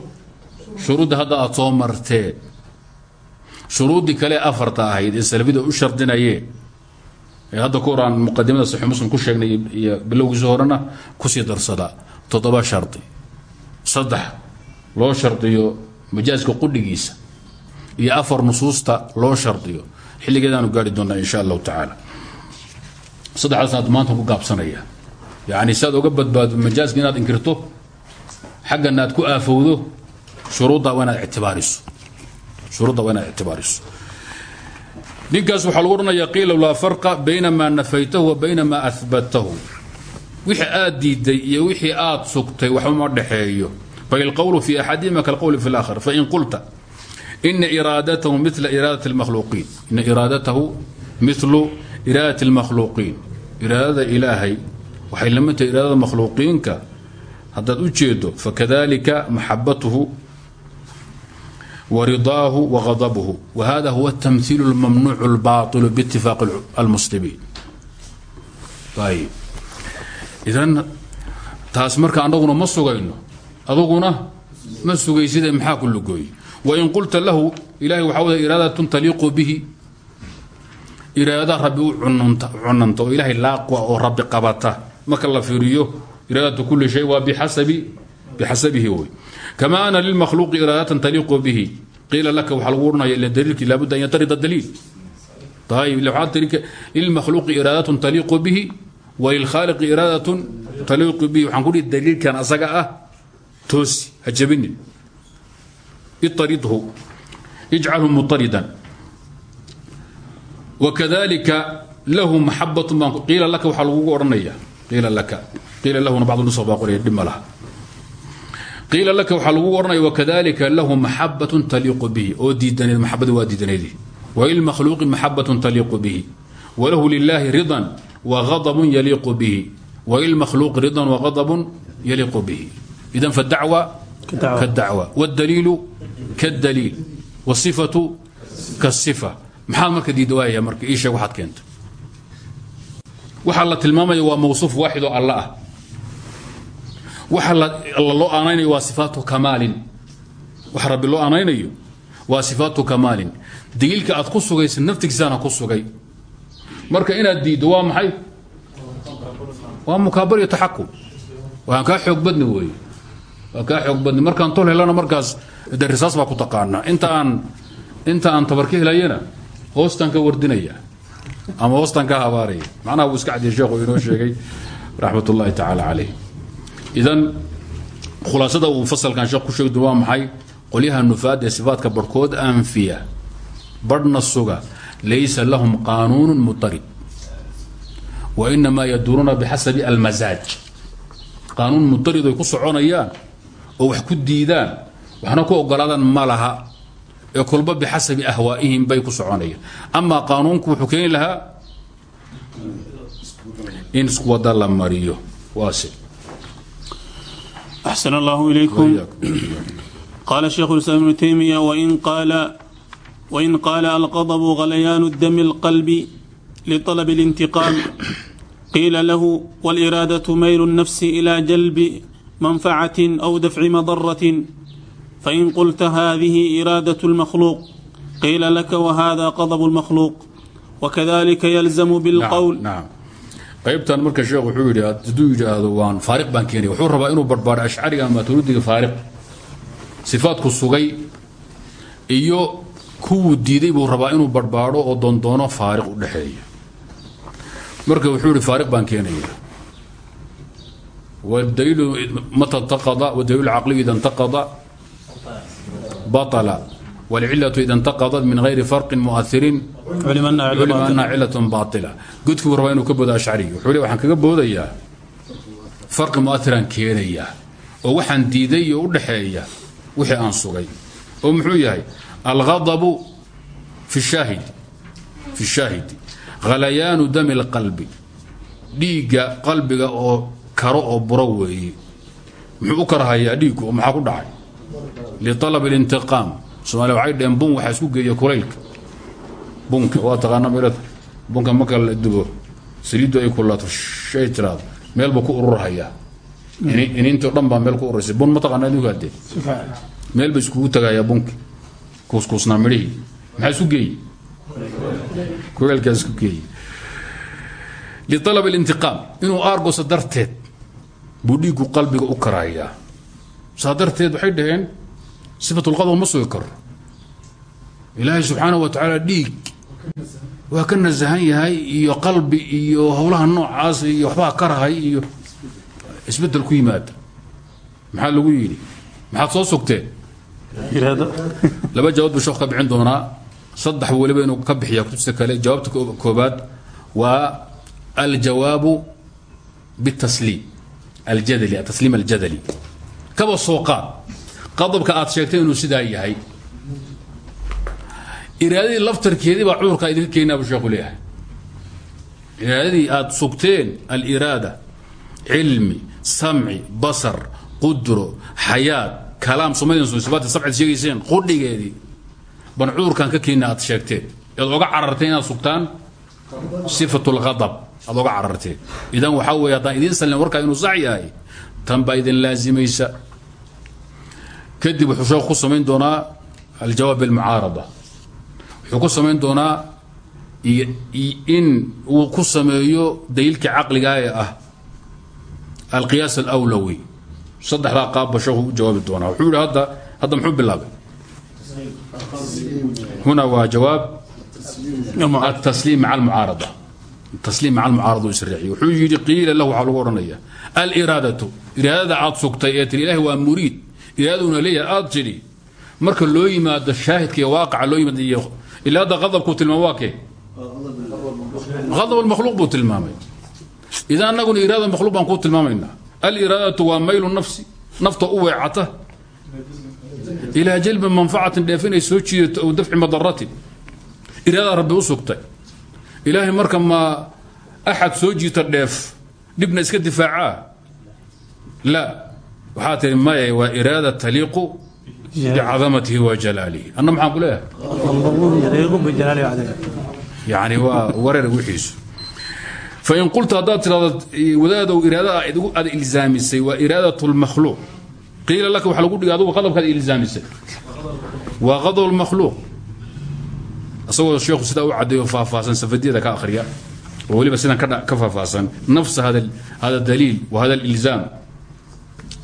shuruudda hadda aad soo marteen shuruuddii kale afarta ahayd ee salafida u shardinayeen ee hadda ka hor aan muqadimada muslim ku sheegnay iyo bilowgiisa horena ku sii darsadaa toddoba shardi saddex loo shardiyo majaaska qudhigiisa. Iyo afar nusuusta loo shardiyo. Xilligeedaanu gaari doonaa insha allahu tacaala. Saddexdaasnaad maanta ku gaabsanaya yacni si aad oga inaad inkirto xaggana aad ku aafowdo shuruudda waa inaad ictibaariso. Shuruudda waa ictibaariso. Ninkaas waxaa lagu odhanayaa qiila laa farqa bayna maa nafaytahu bayna maa abatahu wixii aad diiday iyo wixii aad sugtay waxbama dhexeeyo. Bal ilqowlu fi axadihima kalqowli fi laakhar fain qulta ina iraadatahu mila iraadat makhluuqiin ina iraadatahu milu iraadati اlmakhluuqiin iraadada ilaahay waxay la mid tahay iraadada makhluuqiinka. Haddaad u jeedo fakadalika maxabatuhu waridaahu wagadabhu wahada huwa اtamhiil اlmamnuuc اlbaطil bاtifaaq اlmuslimiin ayb idan taas marka anaguna ma sugayno aduguna ma sugayside maxaa ku lugooy wain qulta lahu ilahay waxaa wada iraadatun taliiqu bihi iraada rabbi u cunanta oo ilaahay laaqwa oo rabbi qabata marka la fiiriyo iraadatu kuli shay waa bixasabi bixasabihi wey kama ana lilmakhluuqi iraadatan taliiqu bihi qiila laka waxaa lagu ohanaya ila daliilkii laabudda an yatarida daliil lilmakhluuqi iraadatun taliiqu bihi walilkhaaliqi iraadatun taliiqu bihi waxaan ku dhihi daliilkan asaga ah toosi ha jabinin iطaridhu ijcalhu muطaridan wakadalika lahu maxabatun baan laka waxaa lagugu odhanaya qiila laka qiila lahuna bacd nusq baa qoraya dhib iila laka waxaa lagu ohanaya wakadalika lahu maxabatun taliiqu bihi. Oo diidanayd maxabadi waa diidanaydi wa lilmakhluuqi maxabatun taliiqu bihi. Walahu lilaahi ridan waadabun yaliiqu bihi. Walilmakhluuqi ridan waadabun yaliiqu bihi. Idan fadacwa kadacwa. wاdaliilu kadaliil. Wاsifatu kasifa. Maxaad marka diida waayaya marka ii sheeg keenta waxaa la tilmaamaya waa mawsuuf waaxidoo alla ah waxa loo aanaynayo waa sifaatu kamaalin. Waxa rabbi loo aanaynayo waa sifaatu kamaalin. Daliilka aad ku sugaysa naftigiisaana ku sugay. Marka inaad diiddo waa maxay? Waa mukaabar iyo taxakum waan kaa xoog badni weeye waa kaa xoog badni markaan tol helana markaas de baa ku taqaanaa. Inta aan inta aan tabar ka helayana wardinaya ama hoostaan ka habaaraya. Iska cadiya sheekhu inoo sheegay. Raxmat ullaahi tacaala idan khulaasada uu fasalkan sheekh ku sheegi doon waa maxay? Qolyaha nufaad ee sifaadka barhkood anfiya. Barhna suga. Laysa lahum qaanuun muطarid wainamaa yaduuruuna bixasabi almasaaj qaanuun muطarid ay ku soconayaan oo wax ku diidaan waxna ku ogolaadaan ma laha. Ee kolba bixasabi ahwaa'ihim bay ku soconayaan. Amaa qaanuunku wuxuu keeni lahaa in isku la mariyo. Waase أxsn اllah ilaykum qala sheikhu iسlاam ibnu teymiya wain qaala alqadbu ghalayaan dami اlqalbi liطalb اlintiqaam qiila lahu wاliraadaة mayl الnafsi ilى jalbi manfacaة aw dafci madaraة fain qulta hadihi iraadaة اlmakhluuq qiila laka wahada qadb اlmakhluuq wakadalika ylzam bاlqwl qaybtan marka sheekh wuxuu yidhi hadduu yidhaahdo waan faariq baan keenaya wuxuu rabaa inuu barbaaro ashcariga ama tawridiga faariq. Sifaadku sugay iyo kuwuu diiday buu rabaa inuu barbaadho oo doondoono faariq u dhexeeya marka wuxuu yidhi faariq baan keenaya wdaliilu mata intaqada wadaliilu caqliyu ida intaqada baطala wاlcilaة ida اntaqadat min غayri farqi muؤahirin علم أن culima ana cilaة baطila godkii buu rabaa inuu ka boodo ashcari wuxuu le waxaan kaga boodayaa farqi muؤahiraan keenayaa oo waxaan diiday iyo u dhaxeeya wixii aan sugay oo muxuu yahay alغadabu fi shaahid fi shaahidi halayaanu dami اlqalbi dhiigga qalbiga oo karo oo buro weeye muxuu u karahayaa dhiiggu oo maxaa ku dhacay lialab اlintiqaam somaaliya waxay dheheen bun waxaa isku geeya kulaylka. Bunka waa taqaana meel bunka marka la dubo saliiddu ay kulaato shay tiraado. Meel buu ku ururhayaa. Iniinto dhan baa meel ku ururaysa bun ma taqaana idinku haddee? Meel ba iskugu tagayaa bunki. Kuuskuusnaa midhihii. Maxaa isku geeye kulaylkaa isku geeye lialab اlintiqaam inuu aargoso darteed buu dhiiggu qalbiga u karahayaa saa darteed waxay dhaheen sifatulqadoo ma sugi karo ilaahay subxaana wa tacaala dhiig waa ka nasahan iyo qalbi iyo howlaha noocaas iyo waxbaa ka rahay iyo isbeddel ku yimaada. Maxaa lagu yidhi? Maxaad soo sugteen? Laba jawaab buu sheekh ka saddex weliba inuu ka bixiyaa kutubta kale. Jawaabta koobaad waa aljawaabu bitasliim aljadali atasliim aljadali kaba soo qadabka aad sheegtay inuu sidaa yahay. Iraadadii laftarkeedii baa cudurkaa idinka keenaa buu sheekhu leeyahay. Iraadadii aad sugteen aliraada cilmi samci basar qudro xayaad kalaam somadin sifaati sabcad sheegayseen qudhigeedii ban cudurkan ka keena aad sheegteen. Ead oga cararteen inaad sugtaan? Sifat lghadab aad oga cararteen. Idan waxaa weeye haddaan idiin warkaa inuu sax yahay tan baa idin laazimaysa kadib wuxuu sheekhu ku samayn doonaa aljawaab bilmucaarada wuxuu ku doonaa in uu ku sameeyo daliilka caqliga ee ah alqiyaas alawlowi saddexdaa qaabba sheekhu u jawaabi doonaa. Wuxuu hadda hadda muxuu bilaabay? Huna waa jawaab atasliim maca almucaarada tasliim maca almucaarada israaciy wuxuu yidhi qiila lahu waxaa lagu odhanaya aliraadatu. Iraadada aad sugtay yaaduna leeya aad marka loo yimaado shaahidka iyo waaqaca loo yimaad ila hadda qadabkuu tilmaama waa kee? Qadab almakhluuq buu tilmaamay. Idaa anaguna iraada makhluuq baan kuu tilmaamaynaa. Aliraadatu waa maylu nafsi nafta u weecata. Ilaa jalbi manfacatin dheefinay soo jiidato aw dafci madaratin iraada rabbi u sugtay. Marka ma axad soo jiita dheef iska difaacaa la waxaa tii maye waa iraada taliiqu bicadamatihi wa jalaalihi. Anna maxaan ku leeyahay? Yani waa wareer wixiisu. Fain qulta haddaad tirahdo wadaadow iraadadaa ah aad ilzaamisay waa iraadat lmakhluuq qiila laka waxa lagu dhigay adugu qadabkaad ilzaamisay waa qadab lmakhluuq isagoo sheekhu sidaa u caddeeyo faahfaahsan safadiyada ka akhriya oo weliba sidan ka faahfaahsan nafsa hada daliil wa hada ilzaam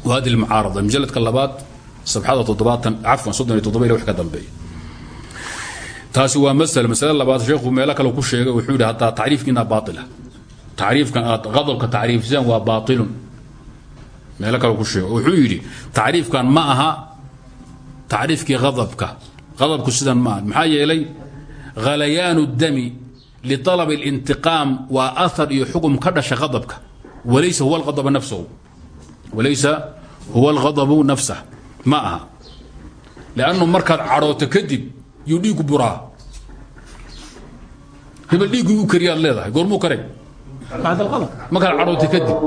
wa hadi almucaarada mujalladka labaad sabxada toddobaatan cafwan soddon iyo toddoba ila wax ka dambeeya taasi waa masale masale labaad sheekhu meelo kale ku sheegay wuxuu yidhi hataa tacriifkiina baatila tacriifkan aad qadabka tacriifiseen waa baatilun meelo kale ku sheegay wuxuu yidhi tacriifkan ma aha tacriifkii qadabka qadabku sidan ma aha maxaa yeelay غليان الدم لطلب الانتقام وأثر يحكم كدش غضبك وليس هو الغضب نفسه وليس هو walaysa huwa alghadabu nafsah. Ma aha. Lannu markaad cadhooto kadib yuu dhiigu buraa. Hebel dhiiggii u kariyaad leedahay goormuu karay? Markaad cadhooto kadib.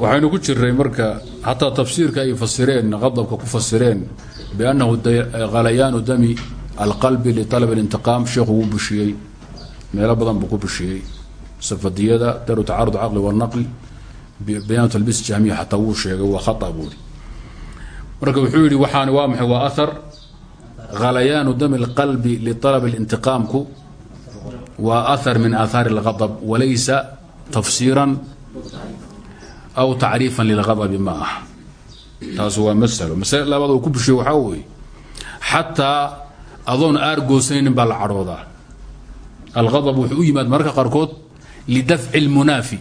Waxaynu ku jiray marka hataa tafsiirka ay fasireen qadabka ku fasireen biannahu khalayaanu dami alqalbi lialab اlintiqaam sheekhu wuu bushiyey. Meelo badan buu ku bushiyey safadiyada daru tacaarud caqli والنaqل بيان تلبيس جامية xataa wuu sheegay waa خطأ buuri marka wuxuu yidhi waxaan waa maxay waa أثر غليان دم القلب لطلب الانتقامku waa أثر من آثار الغضب وليس تفسيرا أو تعريفا للغضب ما ah taas waa masalo masale labaad uu ku bushiye waxaa weeye xataa adoon aargoosaynin baa la cadhoodaa alqadab wuxuu u yimaad mararka qaarkood lidafci lmunaafi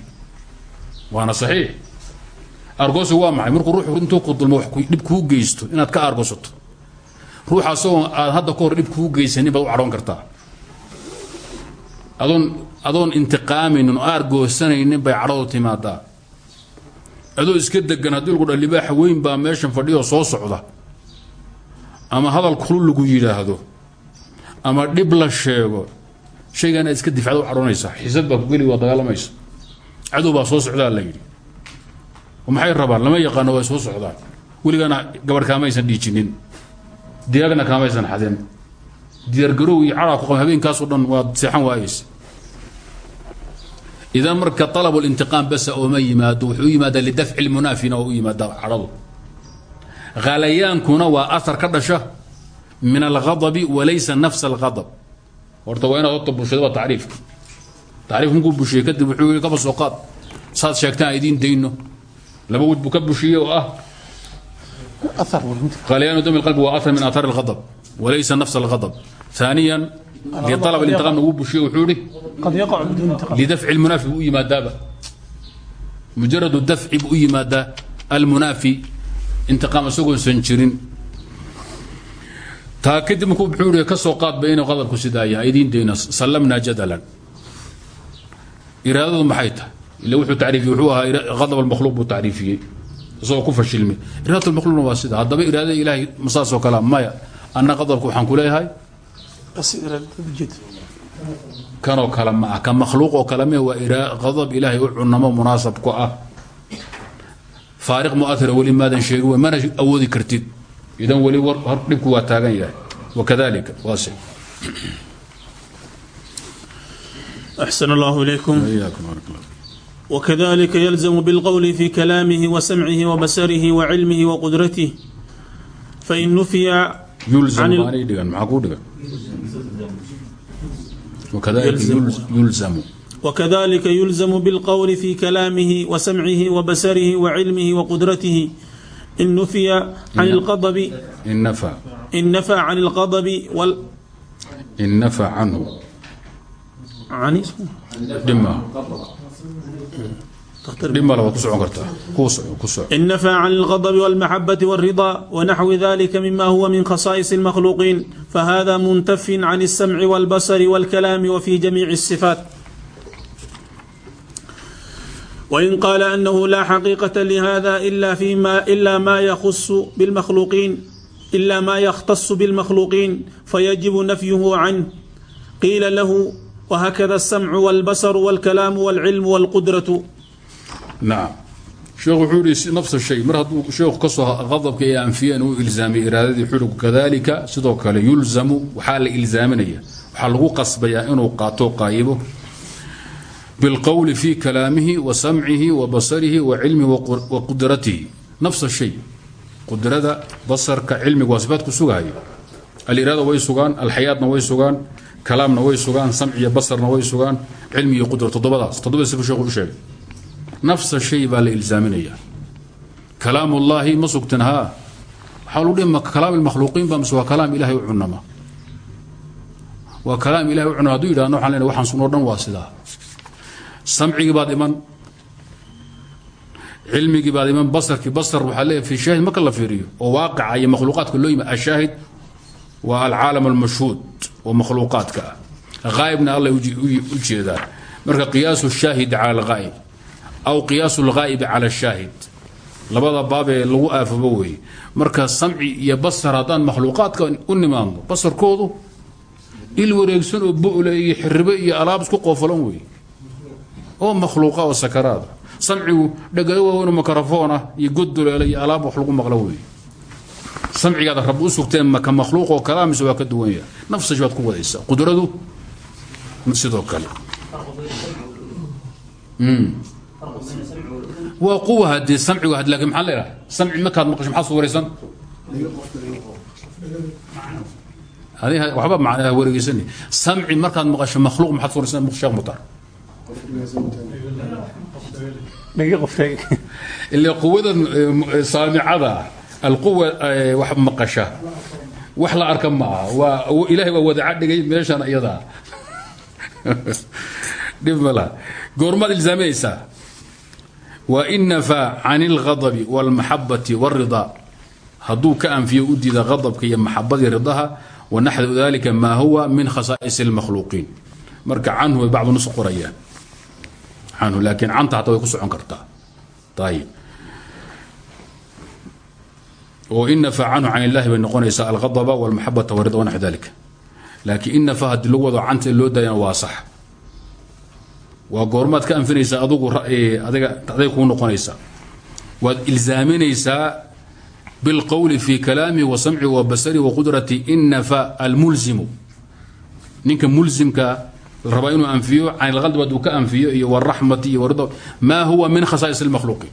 waana saxiix argoosi waa maxay markuu ruuxu intuu ku dulmo wax dhib kuu geysto inaad ka argoosato ruuxa asagoo aad hadda ka hor dhib kuu geysanin baad u cadhoon kartaa adoon adoon intiqaamaynin oo aargoosanaynin bay cadhadu timaadaa adoo iska degan haddii lagu dha libaaxa weyn baa meeshan fadhiyo soo socda ama hadal kulu lagu yidhaahdo ama dhib la sheego shayga inaad iska difacda u cadhoonaysaa xisad baa ku geli dagaalamaysa cadow baa soo socdaa la yidhi. Maxay rabaan? Lama yaqaano way soo socdaan. Weligana gabadh kaamaysan dhiijinin. Digaagna kaamaysan xadin. Diyaargarow iyo caraa ku qaba habeenkaasoo dhan waad seexan waayeysa. Idan marka alab lintiqaam basa ooma yimaado wuxuu u yimaadaa lidafci lmunaafina oo u yimaada cadhadu halayaankuna waa asar ka dhasha min alghadabi walaysa nafsa alghadab horta waa inaad horta bulshada waa tacriifka tacriif markuu bushiyey kadib wuxuu yidhi kaba soo qaad saad sheegtaan aan idiin dayno laba wej buu ka bushiyey oo ah غليان دم القلب واثر من اثار الغضب وليس نفس الغضب ثانيا لطلب الانتقام نوب شيء وحوري قد يقع بدون انتقام لدفع المنافي بأي مادة بقى. مجرد taa kadib markuu buxuuriga ka soo qaadba inuu qadalku sidaa yahay idiin dayna sallamnaa jadalan. Iraadadu maxay tahay? Ila wuxuu tariifiyey wuxuu ahaa qadab almakhluuq buu tacriifiyey. Isagoo ku fashilmay iraadat almakhluuqna waa sida haddaba iraadada ilaahay masaas oo kalea maya anna qadalku waxaan ku leeyahay? Kanoo kale ma ah ka makhluuq oo kale mia waa qadab ilaahay u cunamo munaasab ku ah. Faariq muahira weli maadan sheegi mana awoodi kartid idan weli war hor dhibku waa taagan yahay wakadalika waasi أحسن الله إليكم إياكم بارك الله وكذلك يلزم بالقول في كلامه وسمعه وبصره وعلمه وقدرته فإن نفي يلزم عن ال- maanay dhigan maxaa kuu dhigan wakadalika يلزم. yulz- yulzamu وكذلك يلزم بالقول في كلامه وسمعه وبصره وعلمه وقدرته إن نفي عن الغضب in nafa إن نفى عن الغضب وال in nafa canhu عن اسمه dhima تختار dhima labaad ku socon kartaa ku soco ku soco إن نفى عن الغضب والمحبة والرضا ونحو ذلك مما هو من خصائص المخلوقين فهذا منتف عن السمع والبصر والكلام وفي جميع الصفات وإن قال أنه لا حقيقة لهذا إلا فيما إلا ما يخص بالمخلوقين إلا ما يختص بالمخلوقين فيجب نفيه عنه قيل له وهكذا السمع والبصر والكلام والعلم والقدرة نعم sheekhu wuxuu yihi nafs shay mar hadduu sheekhu ka soo qadabka iyo anfiyan uu ilzaamay iraadadii xulug kadalika sidoo kale yulzamu waxaa la ilzaaminaya waxaa lagu qasbayaa inuu qaato qaayibo bilqowli fi kalaamihi wa samcihi wa basarihi wa cilmihi wa qudratihi nafs shay qudrada basarka cilmiga waa sifaadku sugahayo aliraada way sugaan alxayaadna way sugaan kalaamna way sugaan samciyo basarna way sugaan cilmi iyo qudra toddobadaas toddobada sifu sheekhu u sheegay nafsa shay baa la ilzaaminaya kalaam ullaahi ma sugtin haa waxaa lagu dhihi kalaam ilmakhluuqiin ba mise waa kalaam ilahay u cunama waa kalaam ilahay u cunama hadduu yidhahno waxaan leenahay waxaan sugnoo dhan waa sidaa samcigii baad iman cilmigii baad iman basarkii basar waxaa leeyahay fi shaahid marka la fiiriyo oo waaqica iyo makhluuqaadka loo yimid ashaahid waa alcaalam almashhuud oo makhluuqaadka ah. Ghaa'ibna alla u jeedaan marka qiyaasu shaahid cala alghaa'ib aw qiyaasu lghaa'ibi cala shaahid. Labada baab ee lagu aafabo weeye marka samci iyo basar haddaan makhluuqaadka u nimaadno basarkoodu il wareegsan oo bo'le iyo xiribe iyo alaab isku qoofalan weeye oo makhluuqa oo sakaraada samcigu dhegado oo mikrofoon ah iyo goddoleele iyo alaab wax lagu maqlo weeye. Samcigaada rab u sugteen maka makhluuq oo kalaa mise waa ka duwan yahay. Nafsash baad ku wadaysaa qudradu sidoo kale. Waa quwa hadee samcigu had laakiin maxaa leedahay samci markaad maqasho maxaa suuraysan waxba macnaha wareegeysani samci markaad maqasho makhluuq maxaad suuraysan sheekh mutar ilaa quwada saamicada alquwa wax maqasha wax la arka ma aha waa ilaahay waa wadaca dhigay meeshan iyadaa dhib mala goormaad ilzaaminaysaa wain nafaa can اlghadabi wاlmaxabati wاridaa hadduu ka anfiyo u diida hadabka iyo maxabadii ridaha wanaxdu dalika ma huwa min khasaa'is اlmakhluuqiin marka canhu ay bacdu nus qorayaan canhu laakiin canta hataa way ku socon kartaa. Ayib oo in nafa canhu can illahi bay noqonaysaa alghadaba wاlmaxabata wrida wanaxu dalika laakiin in nafa haddii lagu wado canta loo daayana waa sax. Waa goormaad ka anfinaysaa adugu adiga aday kuu noqonaysaa. Waad ilzaaminaysaa bilqowli fi kalaamihi wa samcihi wa basarihi wa qudrati in nafa almulzimu. Ninka mulzimka rabaa inuu anfiyo can ilghadab hadduu ka anfiyo iyo waraxmati iyo warida maa huwa min khasaa'is اlmakhluuqin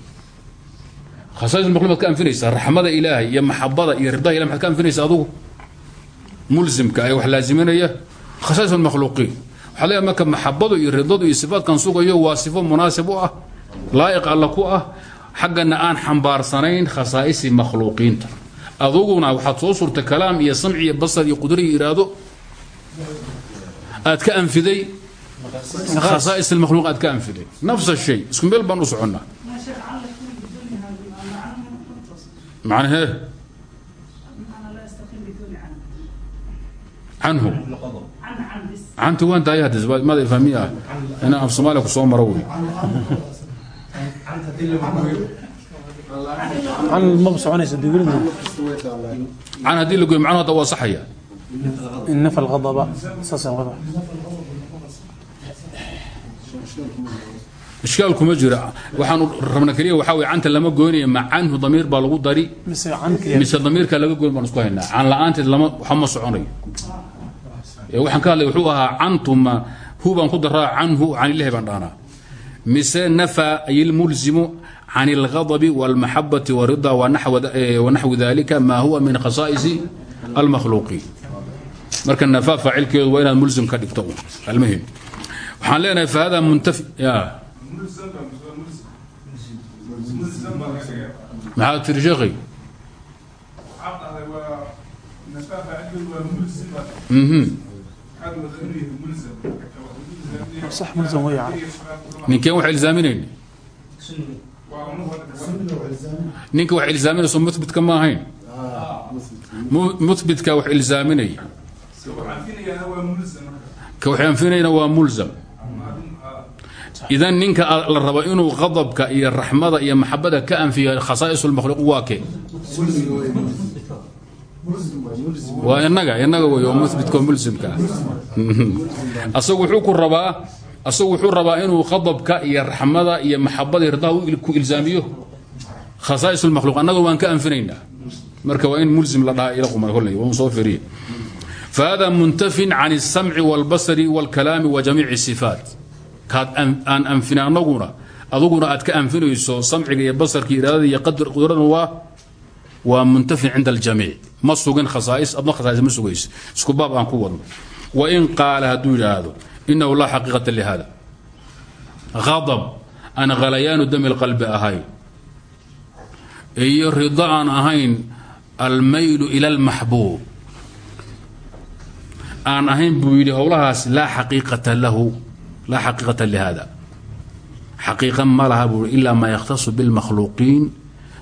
khasais makhluq baad ka anfinaysaa? Raxmada ilaahay iyo maxabada iyo ridaha ilah maxad ka anfinaysaa adugu? Mulzimka ee wax laaziminaya khasais almakhluuqiin waxaa leeyahay marka maxabadu iyo ridadu iyo sifaadkan sugayo waa sifo munaasib u ah laa'iq alla ku ah. Xaggana aan xambaarsanayn khasaa'isi makhluuqiinta. Aduguna waxaad soo surtay kalaam iyo samci aad ka anfiday? Khasaa'is almakhluuq aad ka anfiday. Nafs shay isku meel baan u soconnaa macnahee canhu. Canti waan tahay hadis mada fahmi ah. Inaan af soomaaliya ku soo maro wey. Can haddii la goyo macnuhu hadda waa saxaya in nafa alghadaba saasaan wada ishkaal kuma jira waxaanu rabna keliya waxaa wey canta lama goynaya ma canhu damiir baa lagu dari mise damiirka laga goyn baan isku haynaa can la'aanteed lama waxa ma soconayo waxaan ka hadlay wuxuu ahaa cantu ma hu baan ku daraa canhu can illahi baan dhahnaa mise nafa ay ilmulzimu can اlghadabi wاlmaxabati wrida wanaxwi dalika ma huwa min khasaa'isi almakhluuqiin marka nafa faacilkeedu waa inaad mulzim ka dhigto. Almuhim. Waxaan leenahay fahada muntafi maxaad tiri sheekhay mhm. Ninkeen wax ilzaaminayna ninka wax ilzaaminayso mubitka ma ahayn mubitka wax ilzaaminaya ka wax anfinayna waa mulzam. Idan ninka la rabo inuu qadabka iyo raxmada iyo maxabada ka anfiyo khasaa'is lmakhluuq waa ke waa inaga inaga wey oo mubitka oo mulzimka ah asagu wuxuu ku rabaa asagu wuxuu rabaa inuu qadabka iyo raxmada iyo maxabada iyo ridaha ku ilzaamiyo khasaa'is lmakhluuq annaga waan ka anfinaynaa. Marka waa in mulzim la dhaha ila quma kolley waan soo firiye فهذا منتف عن السمع والبصر والكلام وجميع الصفات كاد أن أنفنا نغنا أضغنا أتك أنفنيسو سمعك يا بصرك إرادة يقدر قدرنا و ومنتف عند الجميع ما سوغن خصائص أبنا خصائص ما سوغيس سكباب أن قوة وإن قال هدو هذا إنه لا حقيقة لهذا غضب أنا غليان دم القلب أهين إيه رضا أن أهين الميل إلى المحبوب aan ahayn buu yidhi howlahaas laa xaqiiqata lahu laa xaqiiqata lihada xaqiiqa ma laha buu ilaa maa yakhtasu bilmakhluuqiin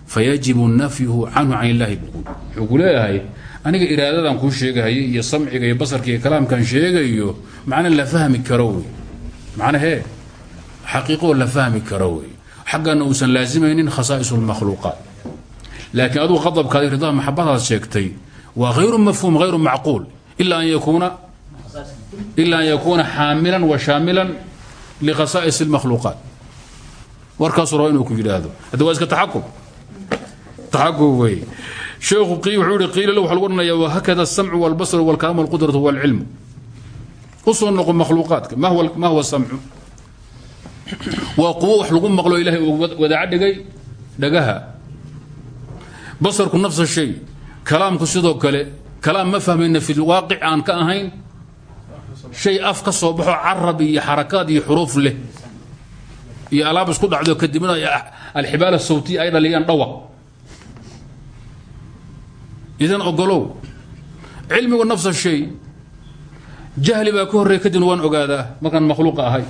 fayajibu nafyuhu canhu can illahi buu wuxuu ku leeyahay aniga iraadadan kuu sheegahayo iyo samciga iyo basarka iyo kalaamkan sheegayo macna la fahmi karo wey. Macnahee xaqiiqoo la fahmi karo wey. Xaggana uusan laazimaynin khasaa'is lmakhluuqaat laakiin adugu qadabkaadi ridaha maxabadaad sheegtay waa hayru mafhuum hayru macquul إلا أن يكون إلا أن يكون حاملا وشاملا لخصائص المخلوقات warkaas raba inuu ku yidhaahdo hadda waa iska taxakum taxakum wey sheekhu qii wuxuu ihi qiila lahu waxa lagu odhanaya wahakada الsamcu والbasr والkalaam والqudraة والcilmu u soo noqo makhluuqaadka ma huwa ma huwa samcu waa quwo wax lagu maqlo ilahay uu wadaaca dhigay dhagaha basarku nafsa shay kalaamku sidoo kale kalaam ma fahmayna fi lwaaqic aan ka ahayn? Shay af ka soo baxo carab iyo xarakaad iyo xuruuf leh. Iyo alaab isku dhacdo kadibna alxibaal sawtiya ay dhaliyaan dhawaq idan ogolow cilmigu nafsa shay jahli baa ka horreeya kadibna waan ogaadaa markaan makhluuqa ahay.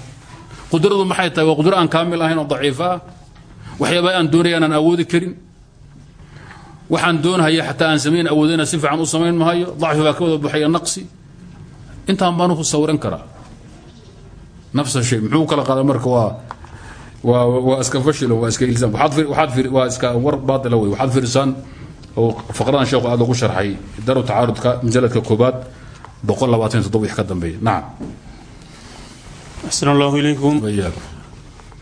Qudradu maxay tahay? Waa qudro aan kaamil ahayn oo daciifa ah waxyaaba aan doonaya aanan awoodi karin waxaan doonhaya xataa aan samayn awoodena si fiican u samayn mahayo dacfi baa ka wada baxaya naqsi. Intaan baanu ku sawiran karaa. Nafsa shay muxuu kala qaada marka waa waa waa iska fashilo waa iska ilsaam waxaad waxaad waa iska war baadila wey waxaad fiirsaan oo faqradan sheekhu aad lagu sharxay daru tacaarudka majaladka koobaad boqol labaatan toddoba wix ka dambeeya nacam axsan allahu ilaykum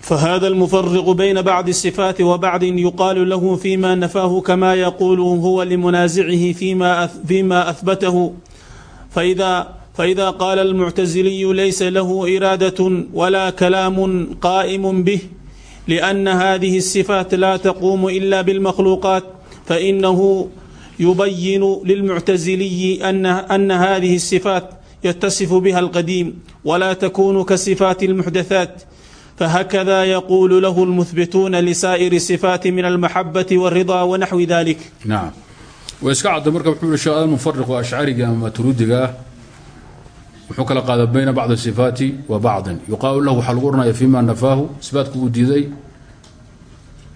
فهذا المفرق بين بعض الصفات وبعض يقال له فيما نفاه كما يقول هو لمنازعه فيما فيما اثبته فاذا فاذا قال المعتزلي ليس له اراده ولا كلام قائم به لان هذه الصفات لا تقوم الا بالمخلوقات فانه يبين للمعتزلي ان ان هذه الصفات يتصف بها القديم ولا تكون كصفات المحدثات فهكذا يقول له المثبتون لسائر الصفات من المحبة والرضا ونحو ذلك nacam way iska cadda marka wuxuu yihi sheekh mufariq oo ashcariga ama maturudiga ah wuxuu kala qaada bayna bacdi sifaati wa bacdin yuqaalu lahu waxaa lagu odhanaya fima nafaahu sifaatka uu diiday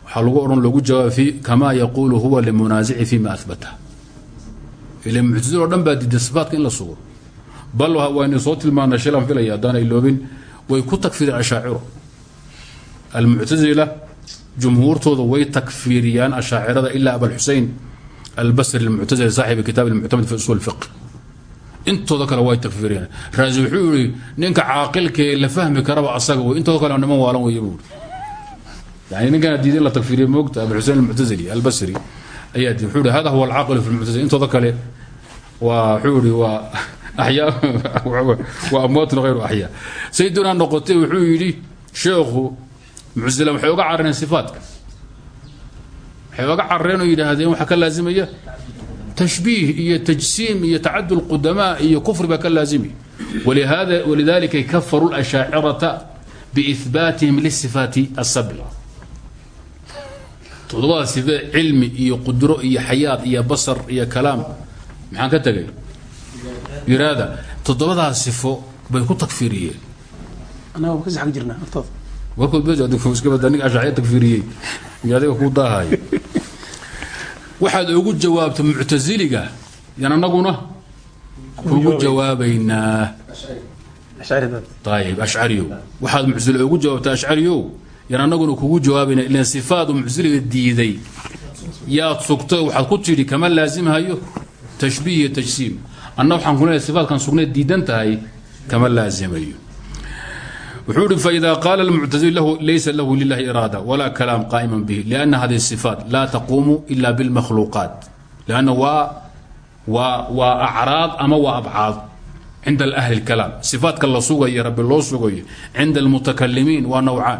waxaa lagu odhan loogu jawaaba fi kama yaquulu huwa limunaasici fima ahbata ila muctazil oo dhan baa diiday sifaatka in la sugo bal waynu soo tilmaanay shilan filaya haddaan iloobin way ku takfireen ashaaciro almuctazila jumhuurtooda way takfiiriyaan ashaacirada ilaa abalxusein albasri almuctazili saaxibi kitaab almuctamad fi usul fiq intooda kale way takfiiriyaan raasi wuxuu yihi ninka caaqilkee la fahmi karaba asaga wey intooda kale niman waalan weeye buu yani ninkana diiday in la takfiiriya moogta abuxusein almuctazili albasri ayaa wuxuu yihi hada huwa alcaaqilu fi lmuctazili intooda kale waa wuxuu yihi waa axyaa waa amwaatun hayru axyaa sayidunaa noqotay wuxuu yidhi sheekhu muctazila waxay uga carareen sifaatka waxay uga carareen oo yidhaahdeen waxaa ka laazimaya? Tashbiih iyo tajsiim iyo tacadul qudamaa iyo kufri baa ka laazimi. Walihada walidalika kafaruu lashaacirata biihbaatihim lisifaati asabci todobada sife cilmi iyo qudro iyo xayaad iyo basar iyo kalaam. Maxaan ka tegay iraada toddobadaa sifo bay ku takfiiriyeen waxaad ugu jawaabto muctasiliga yan anaguna kugu jawaabaynaa. Ayb ashcariyo waxaad muctazile ugu jawaabta ashcariyow yan anaguna kugu jawaabaynaa ilan sifaadu muctaziliga diiday. Yaad sugto waxaad ku tidhi kama laasimhayo tashbiih iyo tajsiim. Anna waxaan ku leeahay sifaadkan sugnayd diidan tahay wuxuu ihi faإida qaala اlmuctazil lahu laysa lahu lilahi iraada wala kalaam qaa'ima bihi liأna hadihi الصifaat laa taquumu ila biاlmakhluuqaat lanna waa waa waa acraad ama waa abcaad cinda ahli اlkalaam sifaatka la sugayo rabbi loo sugayo cinda اlmutakalimiin waa nawcaan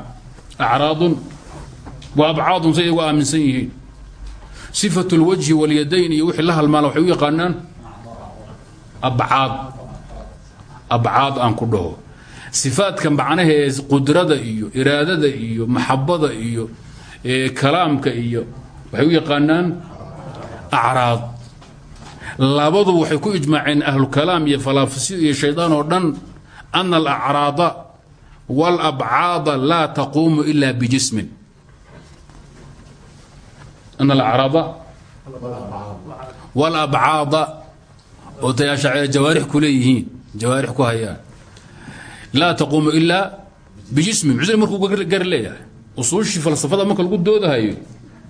acraadun wa abcaadun say igu aaminsan yihiin صifaة اlwajhi walyadayn iyo wixii la halmaala waxay u yaqaanaan abcaad abcaad aan ku dhaho sifaadka macnaha ee qudrada iyo iraadada iyo maxabada iyo kalaamka iyo waxay u yaqaanaan acraad. Labadu waxay ku ijmaaceen ahlukalaam iyo falaafisyo iyo shaydaan oo dhan ana alacraada wاlabcaada laa taquumu ila bijismin ana alacraada wاlabcaada oo tay ashaacira jawaarix ku leeyihiin jawaarix ku hayaan laa taquumu ilaa bijismi muctazil markuu gar leeyahay. Usuushii falsafada marka lagu doodahayo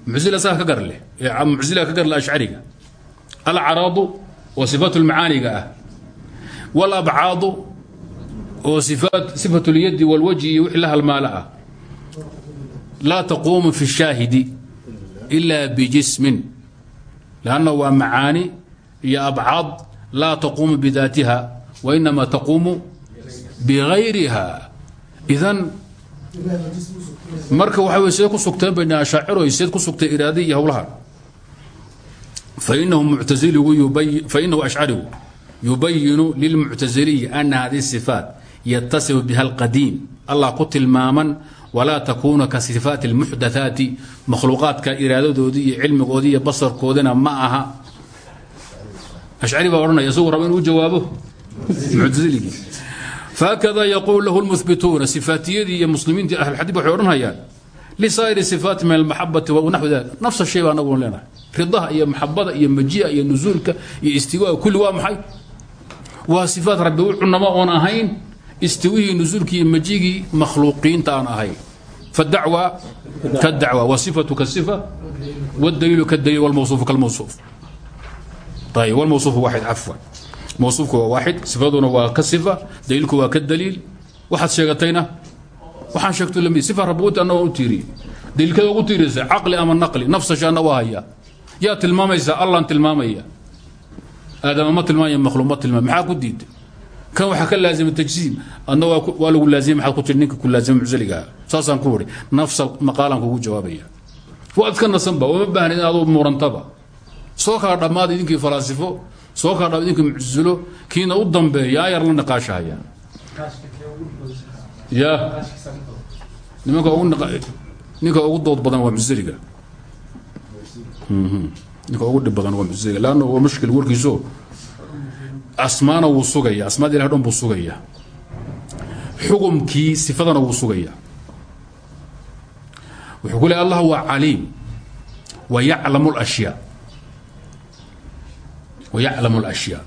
muctazil asaga ka gar leh. Ee muctazila ka gar leh ashcariga. Alcaraadu oo sifaat lmacaaniga ah. Walabcaadu oo sifat lyadi walwajhi iyo wixii la halmaalo ah. Laa taquumu fi shaahidi ila bijismin. Lanna waa macaani iyo abcaad. Laa taquumu bidaatiha wainama taquumu bغayriha idan marka waxa wey sidee ku sugteen bayna ashaaciro seed ku sugtay iraada iyo howlaha. Fainahu ashcarigu yubayinu lilmuctaziliyi ana hadihi sifaat yatasifu biha alqadiim. Allah ku tilmaaman walaa takuuna ka sifaati اlmuxdathaati makhluuqaadka iraadadoodii iyo cilmigoodii iyo basarkoodina ma aha. Ashcari baa odhanaya isagu raba inuu jawaabo hkda yquul lahu mubituuna ifaatiyadii iyo muslimiinti ahladi waxay odhanayaan lisaa'ir ifaati min amaxabati wanaxwi nafsa shay baa anagu leenahay ridaha iyo maxabada iyo majia iyo nusuulka iyo istiwa kulli waa maxay waa sifaat rabi u cunama oon ahayn istiwihii nusuulkii iyo majigii makhluuqiinta aan ahayn fadacwa kadawa wasifatu kasifa wdaliilu kadaliil wlmawsuuf kalmawsuuf ayb wlmawsuuf waaid cafwan mawsuufku waa waaxid sifaduna waa ka sifa daliilku waa ka daliil waxaad sheegatayna waxaan sheegto lami sifa rabbi uti anna waan u tiiriyey daliilkada ugu tiiriysa caqli ama naqli nafsa shaana waa hayaa yaa tilmaamaysa allaan tilmaamaya aadama ma tilmaamaya makhluuq ma tilmaam maxaa ku diiday kan waxaa ka laazima tajsiim adna waa lagu laazimay maxaad ku tiri ninka ku laazima mucaligaa saasaan ku wari nafsa maqaalaan kugu jawaabaya waad ka nasanba uma baahna in aduu murantaba soo kala dhammaada idinkii falaasifo soo kala dhammaad idinkii muctazilo kiina u dambeeya ayar la niqaashahaya ya. Nimanka ninka ugu dood badan waa muctaziliga ninka ugu dhib badan waa muctaziliga leanna waa mushkil warkiiso asmaana wuu sugaya. Asmaada ilah dhan buu sugaya. Sifadana wuu sugaya. Wuxuu ku allah waa caliim. Wa yaclamu اlashyaa yaclamu اlashyaa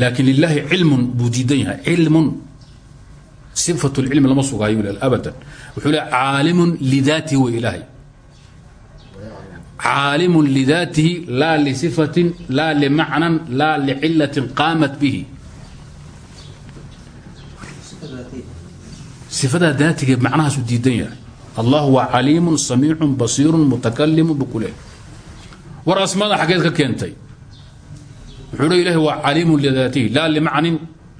laakin lilahi cilmun buu diidan yahay cilmun sifat اlcilmi lama sugaayo abadan wuxuu le caalimun lidaatihi wa ilaahay caalimu lidaatihi laa lisifatin laa limacnan laa licilatin qaamat bihi sifadaa daatiga macnahaasu diidan yahay allah waa caliimu samiicu basiiru mutakalimu bukule war asmaada xageed ka keentay wuxuu le ilahi waa caliimu lidaatihi.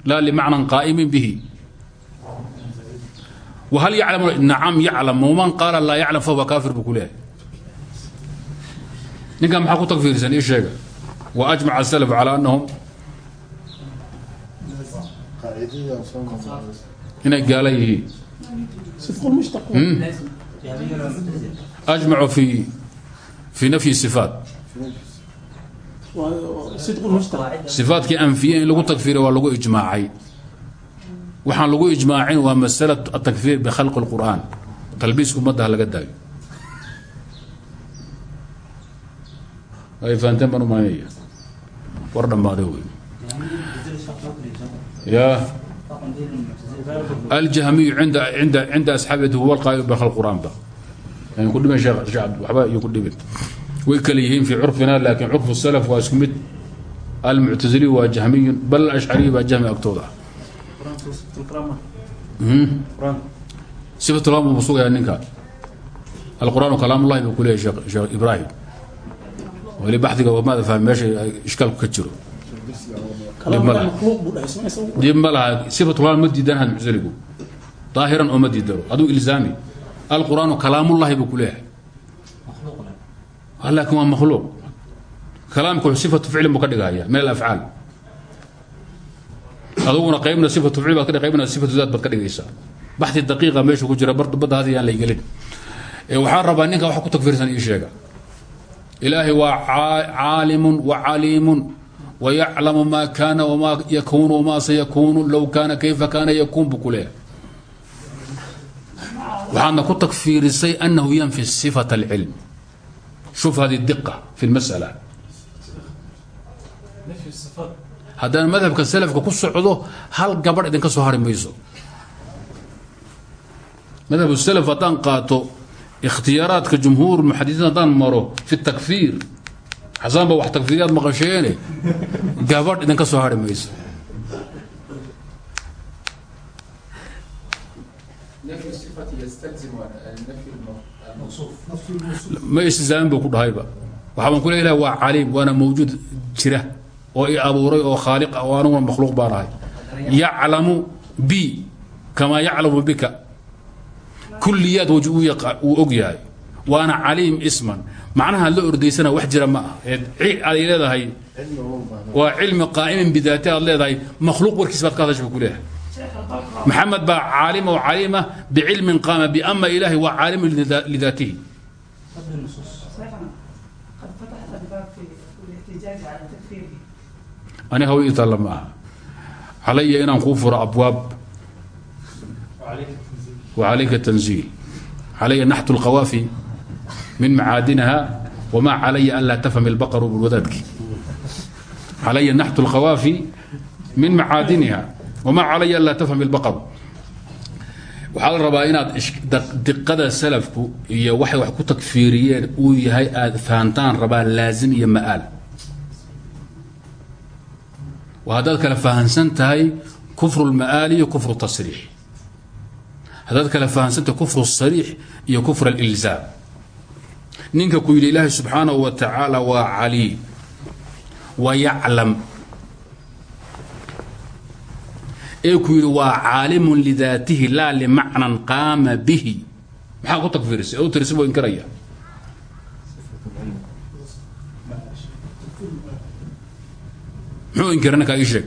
Laa limacnan qaa'imin bihi. Whal yaclam nacam yaclam. Man qaala laa yaclam fahuwa kaafir buu ku leehay ninkan maxaa ku tagfiirsan? Ii sheega. Wa ajmaca asalaf calى anahum inay gaala yihiin. Ajmacuu fi fi nafyi sifaat sifaatkii anfiye in lagu tagfiira waa lagu ijmaacay. Waxaan lagu ijmaacin waa masala atakfiir bikhalqi اlqur'an talbiiska ummaddaha laga daayo. Ay fahanteen baan umaanaya war dhammaaday wey ya aljahmiyu inda inda cinda asxaabati huwa alqaa'ilu bikhalq qur'an ba. Ku dhiben sheekh sheekh waxba iyo ku dhiben way kala yihiin fi curfina laakin curfu salaf waa isku mid. Almuctaziliyu waa jahmiyun bal ashcariyu baa jahmi agtooda. Ah sifat lama buu sugayaa ninka. Alqur'aanu kalaam ullahi buu kuleeyahy sheekh sheekh ibraahim. Weli baxdiga maada fahmi meesha ishkaalku ka jiro. Dib ma laha sifatullah ma diidanahad muctaligu daahiran oo ma diidano aduu ilzaami. Alqur'aanu kalaamullahi buu ku leeyahay laakin waa makhluuq kalaamka sifatu ficlin buu ka dhigahaya min alafcaal aduguna qaybna sifatu ficl baad ka qaybna sifatu daat baad ka dhigaysaa baxdi daqiiqa meesha ku jira badda hadi yaan laygelin waxaan rabaa ninka wax ku tagfiirsan ii sheega. Ilaahay waa caalimun wa caliimun wa yaclamu maa kaana wamaa yakuunu wamaa sayakuunu low kaana kayfa kaana yakuun buu ku leeyahay. Waxaadna ku takfiirisay anahu yanfi sifat alcilm shuf hadi diqa fi lmasala haddaan madhabka salafka ku socdo hal gabadh idinka soo hari mayso madhab salaf haddaan qaato ikhtiyaaraadka jumhuur muxadisiin haddaan maro fi takfiir xasaan ba wax takfiiryaad maqasheene gabadh idinka soo hari mayso ma istizaamin buu ku dhahayba waxaa baan ku le ilah waa caliim waana mawjuud jira oo i abuuray oo khaaliq oo aniguna makhluuq baan ahay. Bi kamaa yaclamu bika. Kulliyaad waj uu og yahay. Waana caliim isman. Macnaha la ordaysana wax jira ma ah aad leedahay. Waa cilmi qaa'imin bidaati aad leedahay. Makhluuq warkiis baad ka hadasha maxamed baa caalim oo caliima bicilmin qaama biama ilaahi waa caalimu lidaatihi aniga hawtala ma aha. Calaya inaan kuu furo abwaab. Wacalayka tanziil. Calaya naxtu lqawaafi min macaadinaha wma calaya an laa tafham ilbaqaru bulwadaadki calaya naxtu lqawaafi min macaadiniha ma alaya anlaa tafham ibaru waxaa la rabaa inaad diqada salafku iyo waxay wax ku takfiiriyeen uu yahay aad fahantaan rabaa laazim iyo ma'aal haddaad kale fahansan tahay kufru lma'aali iyo kufru tasriix haddaad kale fahansantahay kufru sariix iyo kufr alilzaam ninka ku yidhi ilaahay subxaanahu wa tacaala waa caliim wa yaclam ee ku yidhi waa caalimun lidaatihi laa limacnan bihi. Maxaa ku takfiirisay? U tirisi buu inkiraya muxuu inkiray ninkaa ii sheeg?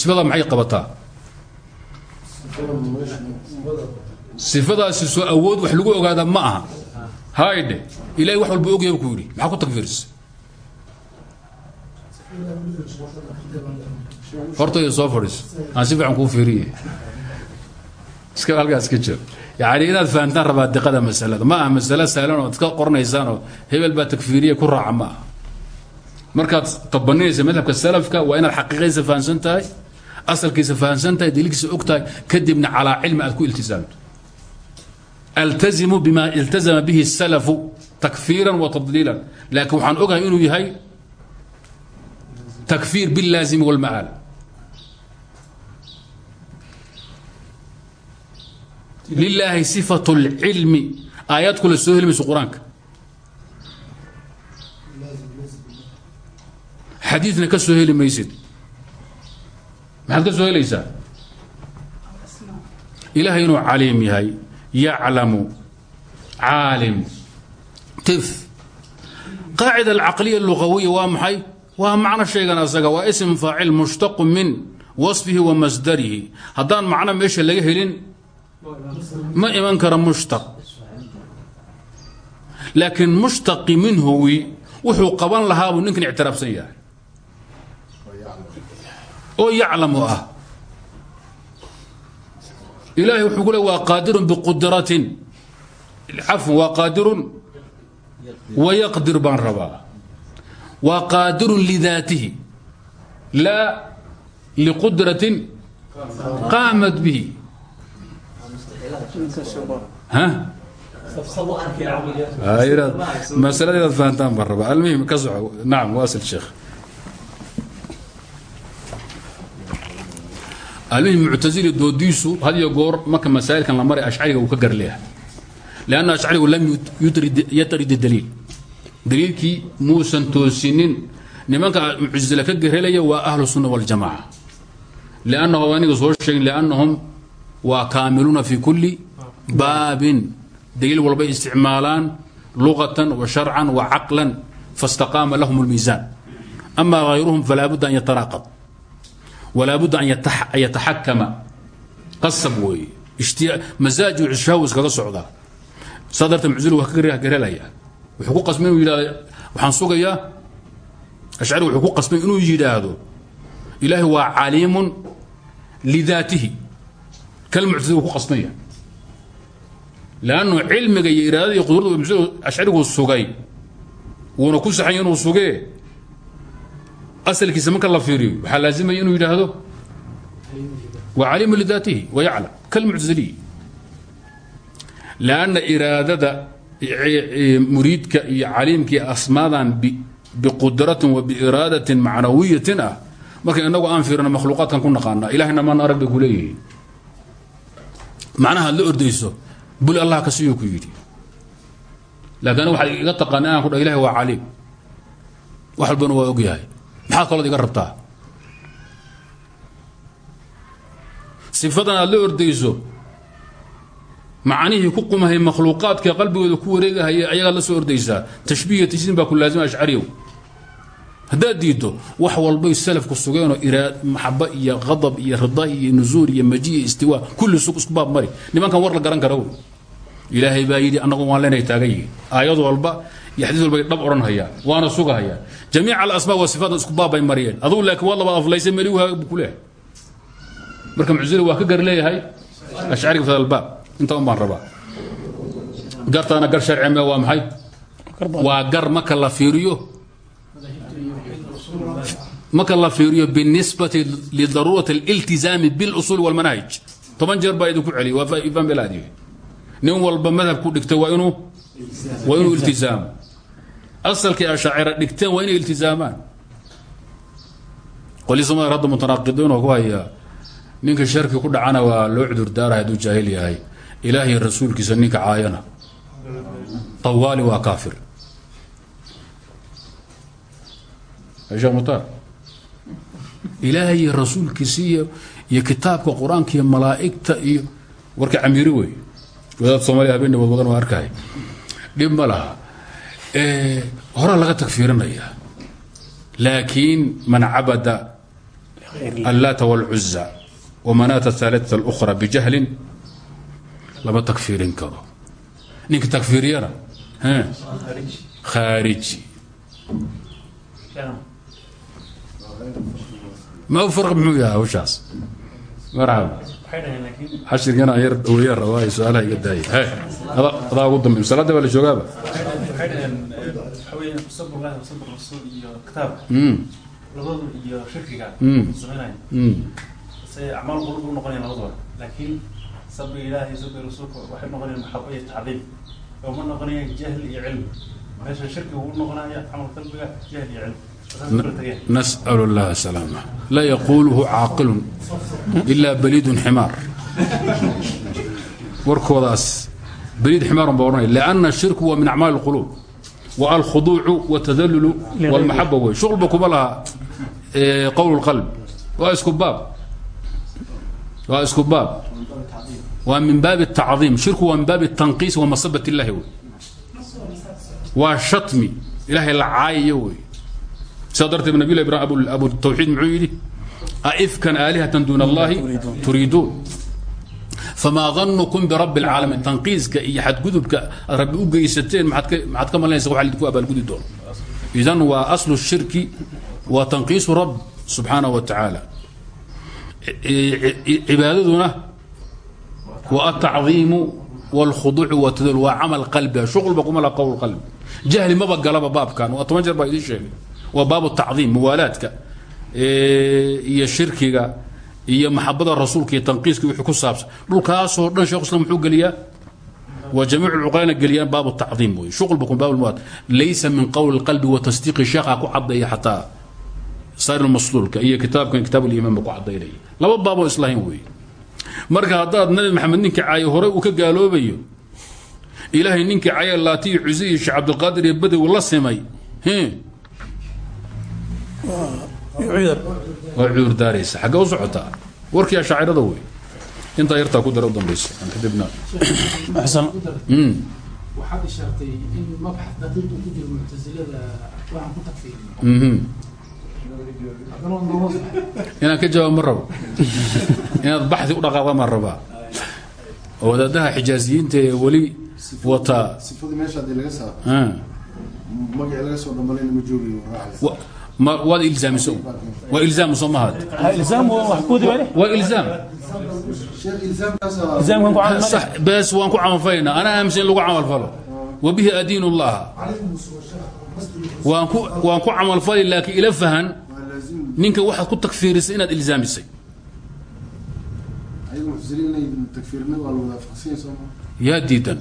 Sifada maxay qabataa? Sifadaasi soo awood wax lagu ogaada ma aha. Haydhe ilahay wax walba ogyahay ku maxaa ku takfiirisay hortayda soo fadhiiso. Aan si fiican iska halkaas ka jiro. Yani inaad fahantaan rabaa diqada masalada. Ma aha masale sahlan oo iska qoranaysaanoo hebel baa takfiiriye ku raaca ma aha. Markaad madhabka salafka waa inaad xaqiiqadiisa fahansan tahay asalkiisa fahansan tahay daliilkiisa og kadibna calaa cilmi aad ku iltisaamto altazimu bima iltazama bihi الsalafu takfiiran wa tadliilan. Laakiin waxaan ogahay inuu yahay takfiir bilaazim wlmacaal lilaahi sifat اlcilmi aayaad kule soo heli mayso qur'aanka. Xadiidna ka soo heli maysid. Maxaad ka soo helaysaa? Ilaahay inuu caliim yahay. Yaclamu. Caalim. Tif. Qaacida alcaqliya lugawiya waa maxay? Waa macno sheegan asaga waa ism faacil mushtaqu min wasfihi wa masdarihi. Haddaan macno meesha laga helin ma iman kara mushtaq. Laakiin mushtaqi minhuwi wuxuu qaban lahaa buu ninkan ictiraafsan yahay. Oo yaclamu ah. Ilahay wuxuu ku le waa qaadirun biqudratin cafwan waa qaadirun wayaqdir baan rabaa waa qaadirun lidaatihi laa liqudratin qaamat bihi. Masalada inaad fahantaan baan rabaa almuhim ka soco. Nacam waasil sheekh almuhim muctasili doodiisu had iyo goor marka masaa'ilkan la maray ashcariga uu ka garleeha lanna ashcarigu lam yatrid daliil daliilkii muusan toosinin. Nimanka muctasila ka garhelaya waa ahlu sunna waljamaca liannahum aniga soo sheegin liannahum waa kaamiluuna fi kulli baabin. Daliil walbay isticmaalaan lugatan wa sharcan wa caqlan fastaqaama lahum اlmiisaan ama hayruhum falaa budda an yatanaaqad walaa budda an yataxakama qasab weeye. Masaaju ishaahu iskaga socdaa. Saa dartee muctasilu waa wuxuu ku qasbay inuu yidhahdo waxaan sugayaa. Ashcari wuxuu ku qasbay inuu yidhaahdo ilaahay waa caliimun lidaatihi. Kal muctasili ku qasbanya lannu cilmiga iyo iraadada iyo qudrada ashcarigu sugay. Wuuna ku saxanya inuu sugee. Asalkiisa marka la fiiriyo waxaa laazimaya inuu yidhaahdo waa caliimu lidaatihi wa yaclam. Kalmuctasiliyi lanna iraadada muriidka iyo caliimkii asmaadan biqudratin wa biiraadatin macnawiyatin ah. Marka inagu aan fiirino makhluuqaadkan ku naqaana ilahayna maan arag bay ku macnaha ad la ordayso bul allah ka siyuu ku yidhi. Laakiin waxaad iga taqaana inaan ku dha ilahi waa caliim. Wax walbana waa ogyahay maxaad kalood iga rabtaa? Sifadan la ordayso macnihii ku qumahay makhluuqaadka qalbigooda ku wareegahaya ayagaad la soo ordaysaa. Tashbiihiyo tajsiim baa ku laazima ashcariyow. Haddaad diiddo wax walbay salafku sugeenoo maxaba iyo qadab iyo rida iyo nusuul iyo maji iyo istiwaa kulli sug isku baab mari. Nimankan war la garan kara w ilaahay baa yidhi annagu waan leenahay taagan yihiin. Aayad walba iyo xadiis walba dhab odhan hayaan waana sugahayaan jamiica alasmaa wa sifaatan isku baab bay mariyeen. Adugu laakiin waa labaad aflaysay meliwha bu ku leehay marka muctasili waa ka gar inta un baan rabaa gartaana gar sharci me waa maxay waa gar marka la fiiriyo marka la fiiriyo binisbati lidaruurati اliltizaami biاlusuul wاlmanahij toban jeer baa idinku celiy waa ifaan belaadiyo nin walba madhab ku dhigtay waa inuu waa inuu iltizaamo asalkii ashaacira dhigteen waa inay iltizaamaan qolii somalia hadda mutanaaqidiin oo ku hayaa ninka sharki ku dhacana waa loo cudur daara hadduu jaahil yahay ilaahiy rasuulkiisa ninka caayana tawaali waa kaafir sheekh mutar ilaahay iyo rasuulkiisa iyo iyo kitaabka qur-aanka iyo malaa'igta iyo warka camiiri wey wadaad soomaliya habeen dhabood wadan waa arkay dhib ma laha horaa laga tagfiirinaya laakiin man cabada allaata wاlcuza wamanaata aثaaliثa اlأkhra bijahlin lama tagfiirin karo. Ninka tagfiiriyana khaariji ma farq muxuu yahay hawshaas? Marxaba xashirkan aan yar dhowriya rabaa su'aalaha iga daaya adaa ugu dambe salaada baa la joogaaba? Labadu iyo shirkiga samaynayo say acmaal qulub u noqonayaan labadaba laakiin sabbi ilaahi sabbi rasuulka waxay noqonayaan maxabo iyo tacdiim oo ma noqonayaan jahli iyo cilmi meesha shirkiga uu noqonaya camal qalbiga jahli iyo cilmi نسأل الله السلامة لا يقوله عاقل إلا بليد حمار warkoodaas bليد حماar ba ohanaya لأن الشhirك هو من أعماaل القلوب والخضوع والتdلل والمحبة wey شhuغلba kuma laha qول القلب waa isku baab waa isku baab waa min baaب التacظيم شhirku waa min baaب التنقيص ومaصبة الlahi wey waa شhaطmi ilahay la caayayo wey sidaa darteed nabiy ibrahim abu tawxiid muxuu yidhi aifkan aalihatan duun allahi turiiduun famaa danukum birabbi اlcaalamiin tanqiiska iyo xadgudubka aad rabbi u geysateen maxaad ka malanaysa waxa lidinku abaalgudi doono idan waa aslu shirki waa tanqiisu rabb subxaanaه wa tacaala cibaadaduna waa atacdiimu wاlkhuduucu watadul waa camal qalbiga shuqlba kuma la qowl qalbi. Jahli maba galaba baabkan. Waa toban jeer baa idiin sheegay. Waa baabu tacdiim muwaalaadka iyo shirkiga iyo maxabada rasuulka iyo tanqiiska wixii ku saabsan. Dhulkaasoo dhan shekhu islam muxuu geliyaa waa jamiicu lcuqalaana geliyaan baabu tacdiim wey shuqlba kun baabu muwaad laysa min qowli qalbi wa tasdiiqi sheekha ku cadeeya xataa sair masluulka iyo kitaabkan kitaab liimaan ba ku cadaynaya laba baaboo islahayn wey marka hadaad nabi maxamed ninka caayo horey uu ka gaaloobayo ilaahay ninkii caya laati iyo cusi iyo sheekh cabdilqaadir iyo badow la simay waa cuurdaaraysa xaggee u socotaa warkii ashaacirada wey. Intaa yartaa ku dara udambaysa kadibna hmm. waxaad ishaartay in mabax daqiiq ku jiro muctasilada waxaan ku takfiirno inaan ka jawaab ma inaad baxdi u dhaqaaqa maa rabaa oo wadaadaha xijaaziyiinta ee weli wataa waad ilzaamisa waa ilzaam soo mahad waa ilzaam. Bes waan ku camalfalaynaa anaa aaminsan in lagu camalfalo wabihi adiin llaha waan ku camalfali laakiin ila fahan ninka waxaad ku takfiirisay inaad ilzaamisay. Yaa diidan.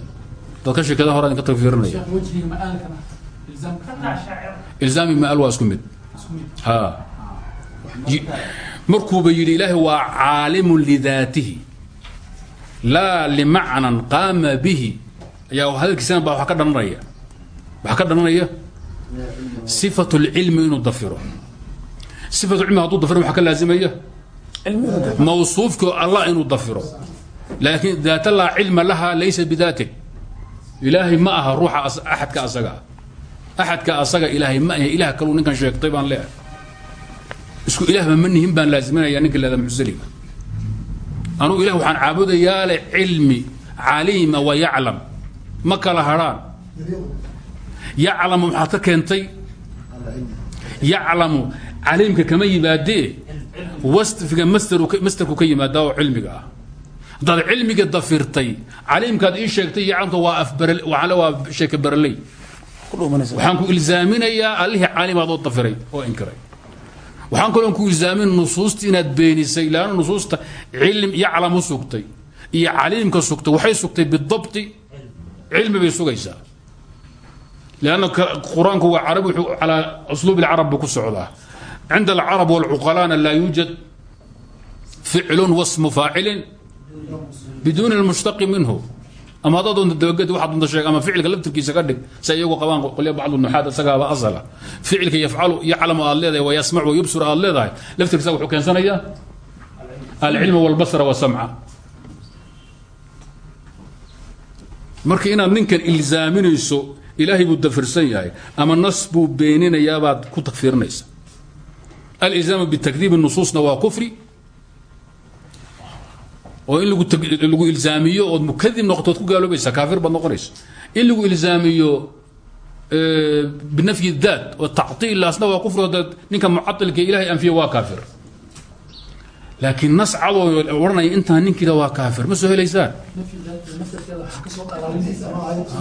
Dadka shirkada hore idinka ilzaamka ilzaami maal waa isku mid. Yi- markuuba yidhi ilaahay waa caalimun lidaatihi. Laa limacnan qaama bihi. Ayaa hadalkiisana baa wax ka dhananaya. Waxaa ka dhananaya sifatu lcilmi inuu dafiro. Sifatu cilmi hadduu dafiro waxaa ka laazimaya? Mawsuufkii allah inuu dafiro. Laakiin daat laa cilma laha laysa bidaatin ilaahay ma aha ruuxa axadka asaga. Ah axadka asaga ilaahay ma ahe ilaah kaluu ninkan sheegtay baan leehay isku ilaahba ma nihin baan laaziminaya ninka leeda muctaziliga anugu ilah waxaan caabudayaa le cilmi caliima wa yaclam. Ma kala hadhaan yaclamu maxaad ka keentay? Yaclamu caliimka kama yimaadee? Wasfiga masterku ka- yimaadaa oo cilmiga ah. Hadaad cilmiga dafirtay caliimkaad ii sheegtay iyo calamta waa waxaale waa sheeke baraley. Waxaan ku ilzaaminayaa allihii caalimaad oo dafiray oo inkiray. Waxaan kaloon ku ilzaamin nusuusta inaad beenisay laanna nusuusta cilm iyo calam u sugtay. Iyo caliimka sugtay waxay sugtay bidabti. Cilmi bay sugaysaa lanna qur'aanku waa carabi wuxuu calaa usluub ilcarab buu ku socdaa cinda alcarab walcuqalaana laa yuujad ficlun wasmu faacilin biduuni lmushtaqi minhu ama haddaad doonta dabaged waxaad doonta sheeg ama ficilka laftirkiisa ka dhig si iyagu qabaan qolya bacdu nuxaad isagaaba asala ficilka yafcalu yaclamu aad leedahay wa yasmac wa yubsir aad leedahay laftirkiisa wuxuu keensanayaa alcilma walbasra wasamca marka inaad ninkan ilzaaminayso ilaahay buu dafirsan yahay. Ama nas buu beeninayaabaad ku takfiirinaysa alilzaamu bitakdiibi nusuusna waa kufri. Oo in lagu ilzaamiyo ood mukadib noqoto ku gaaloobaysa kaafir baad noqonaysa. In lagu ilzaamiyo binafyi daat oo tactiil asna waa kufri oo ninka mucailka ilahay anfiya waa kaafir laakiin nas cadoo odhanaya intaan ninkiida waa kaafir. Ma soo helaysaan?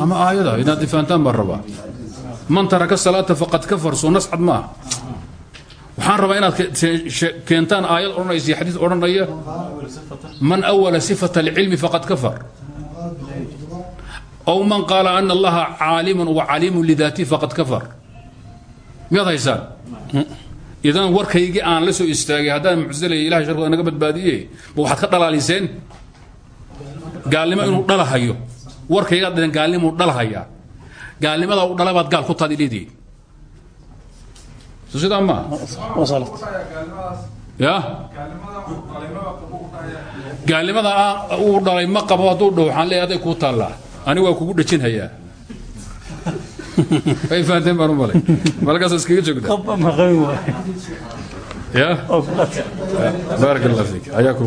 Ama aayada inaad ifaantaan baan man taraka salaata faqad kafar soo nas cad maaha. Waxaan rabaa inaad keentaan aayad odhanaysa iyo xadiis odhanaya man awala sifata alcilmi faqad kafar. Aw man qaala ana allaha caalimun wa caliimun lidaatihi faqad kafar. Miyaad haysaan idan warkaygii aan la soo istaagay haddaan mucsilaya ilahay sharkooda naga badbaadiye ma waxaad ka dhalaaliseen gaalnimo inuu dhalahayo. Warkaygaad dhaheen gaalnimo uu dhalahayaa. Gaalnimadaa u dhala baad gaal ku taad ileedihin so sidaa maa ya? Gaalnimada uu dhalay ma qabo hadduu dhaho waxaan leeyahay aday kuu taallaa. Waa kugu dhejinhayaa way fahanteen baan u malay malkaas iskaga joogta qaba maqayn waay? Ya? Baarak allah fiik xayaakum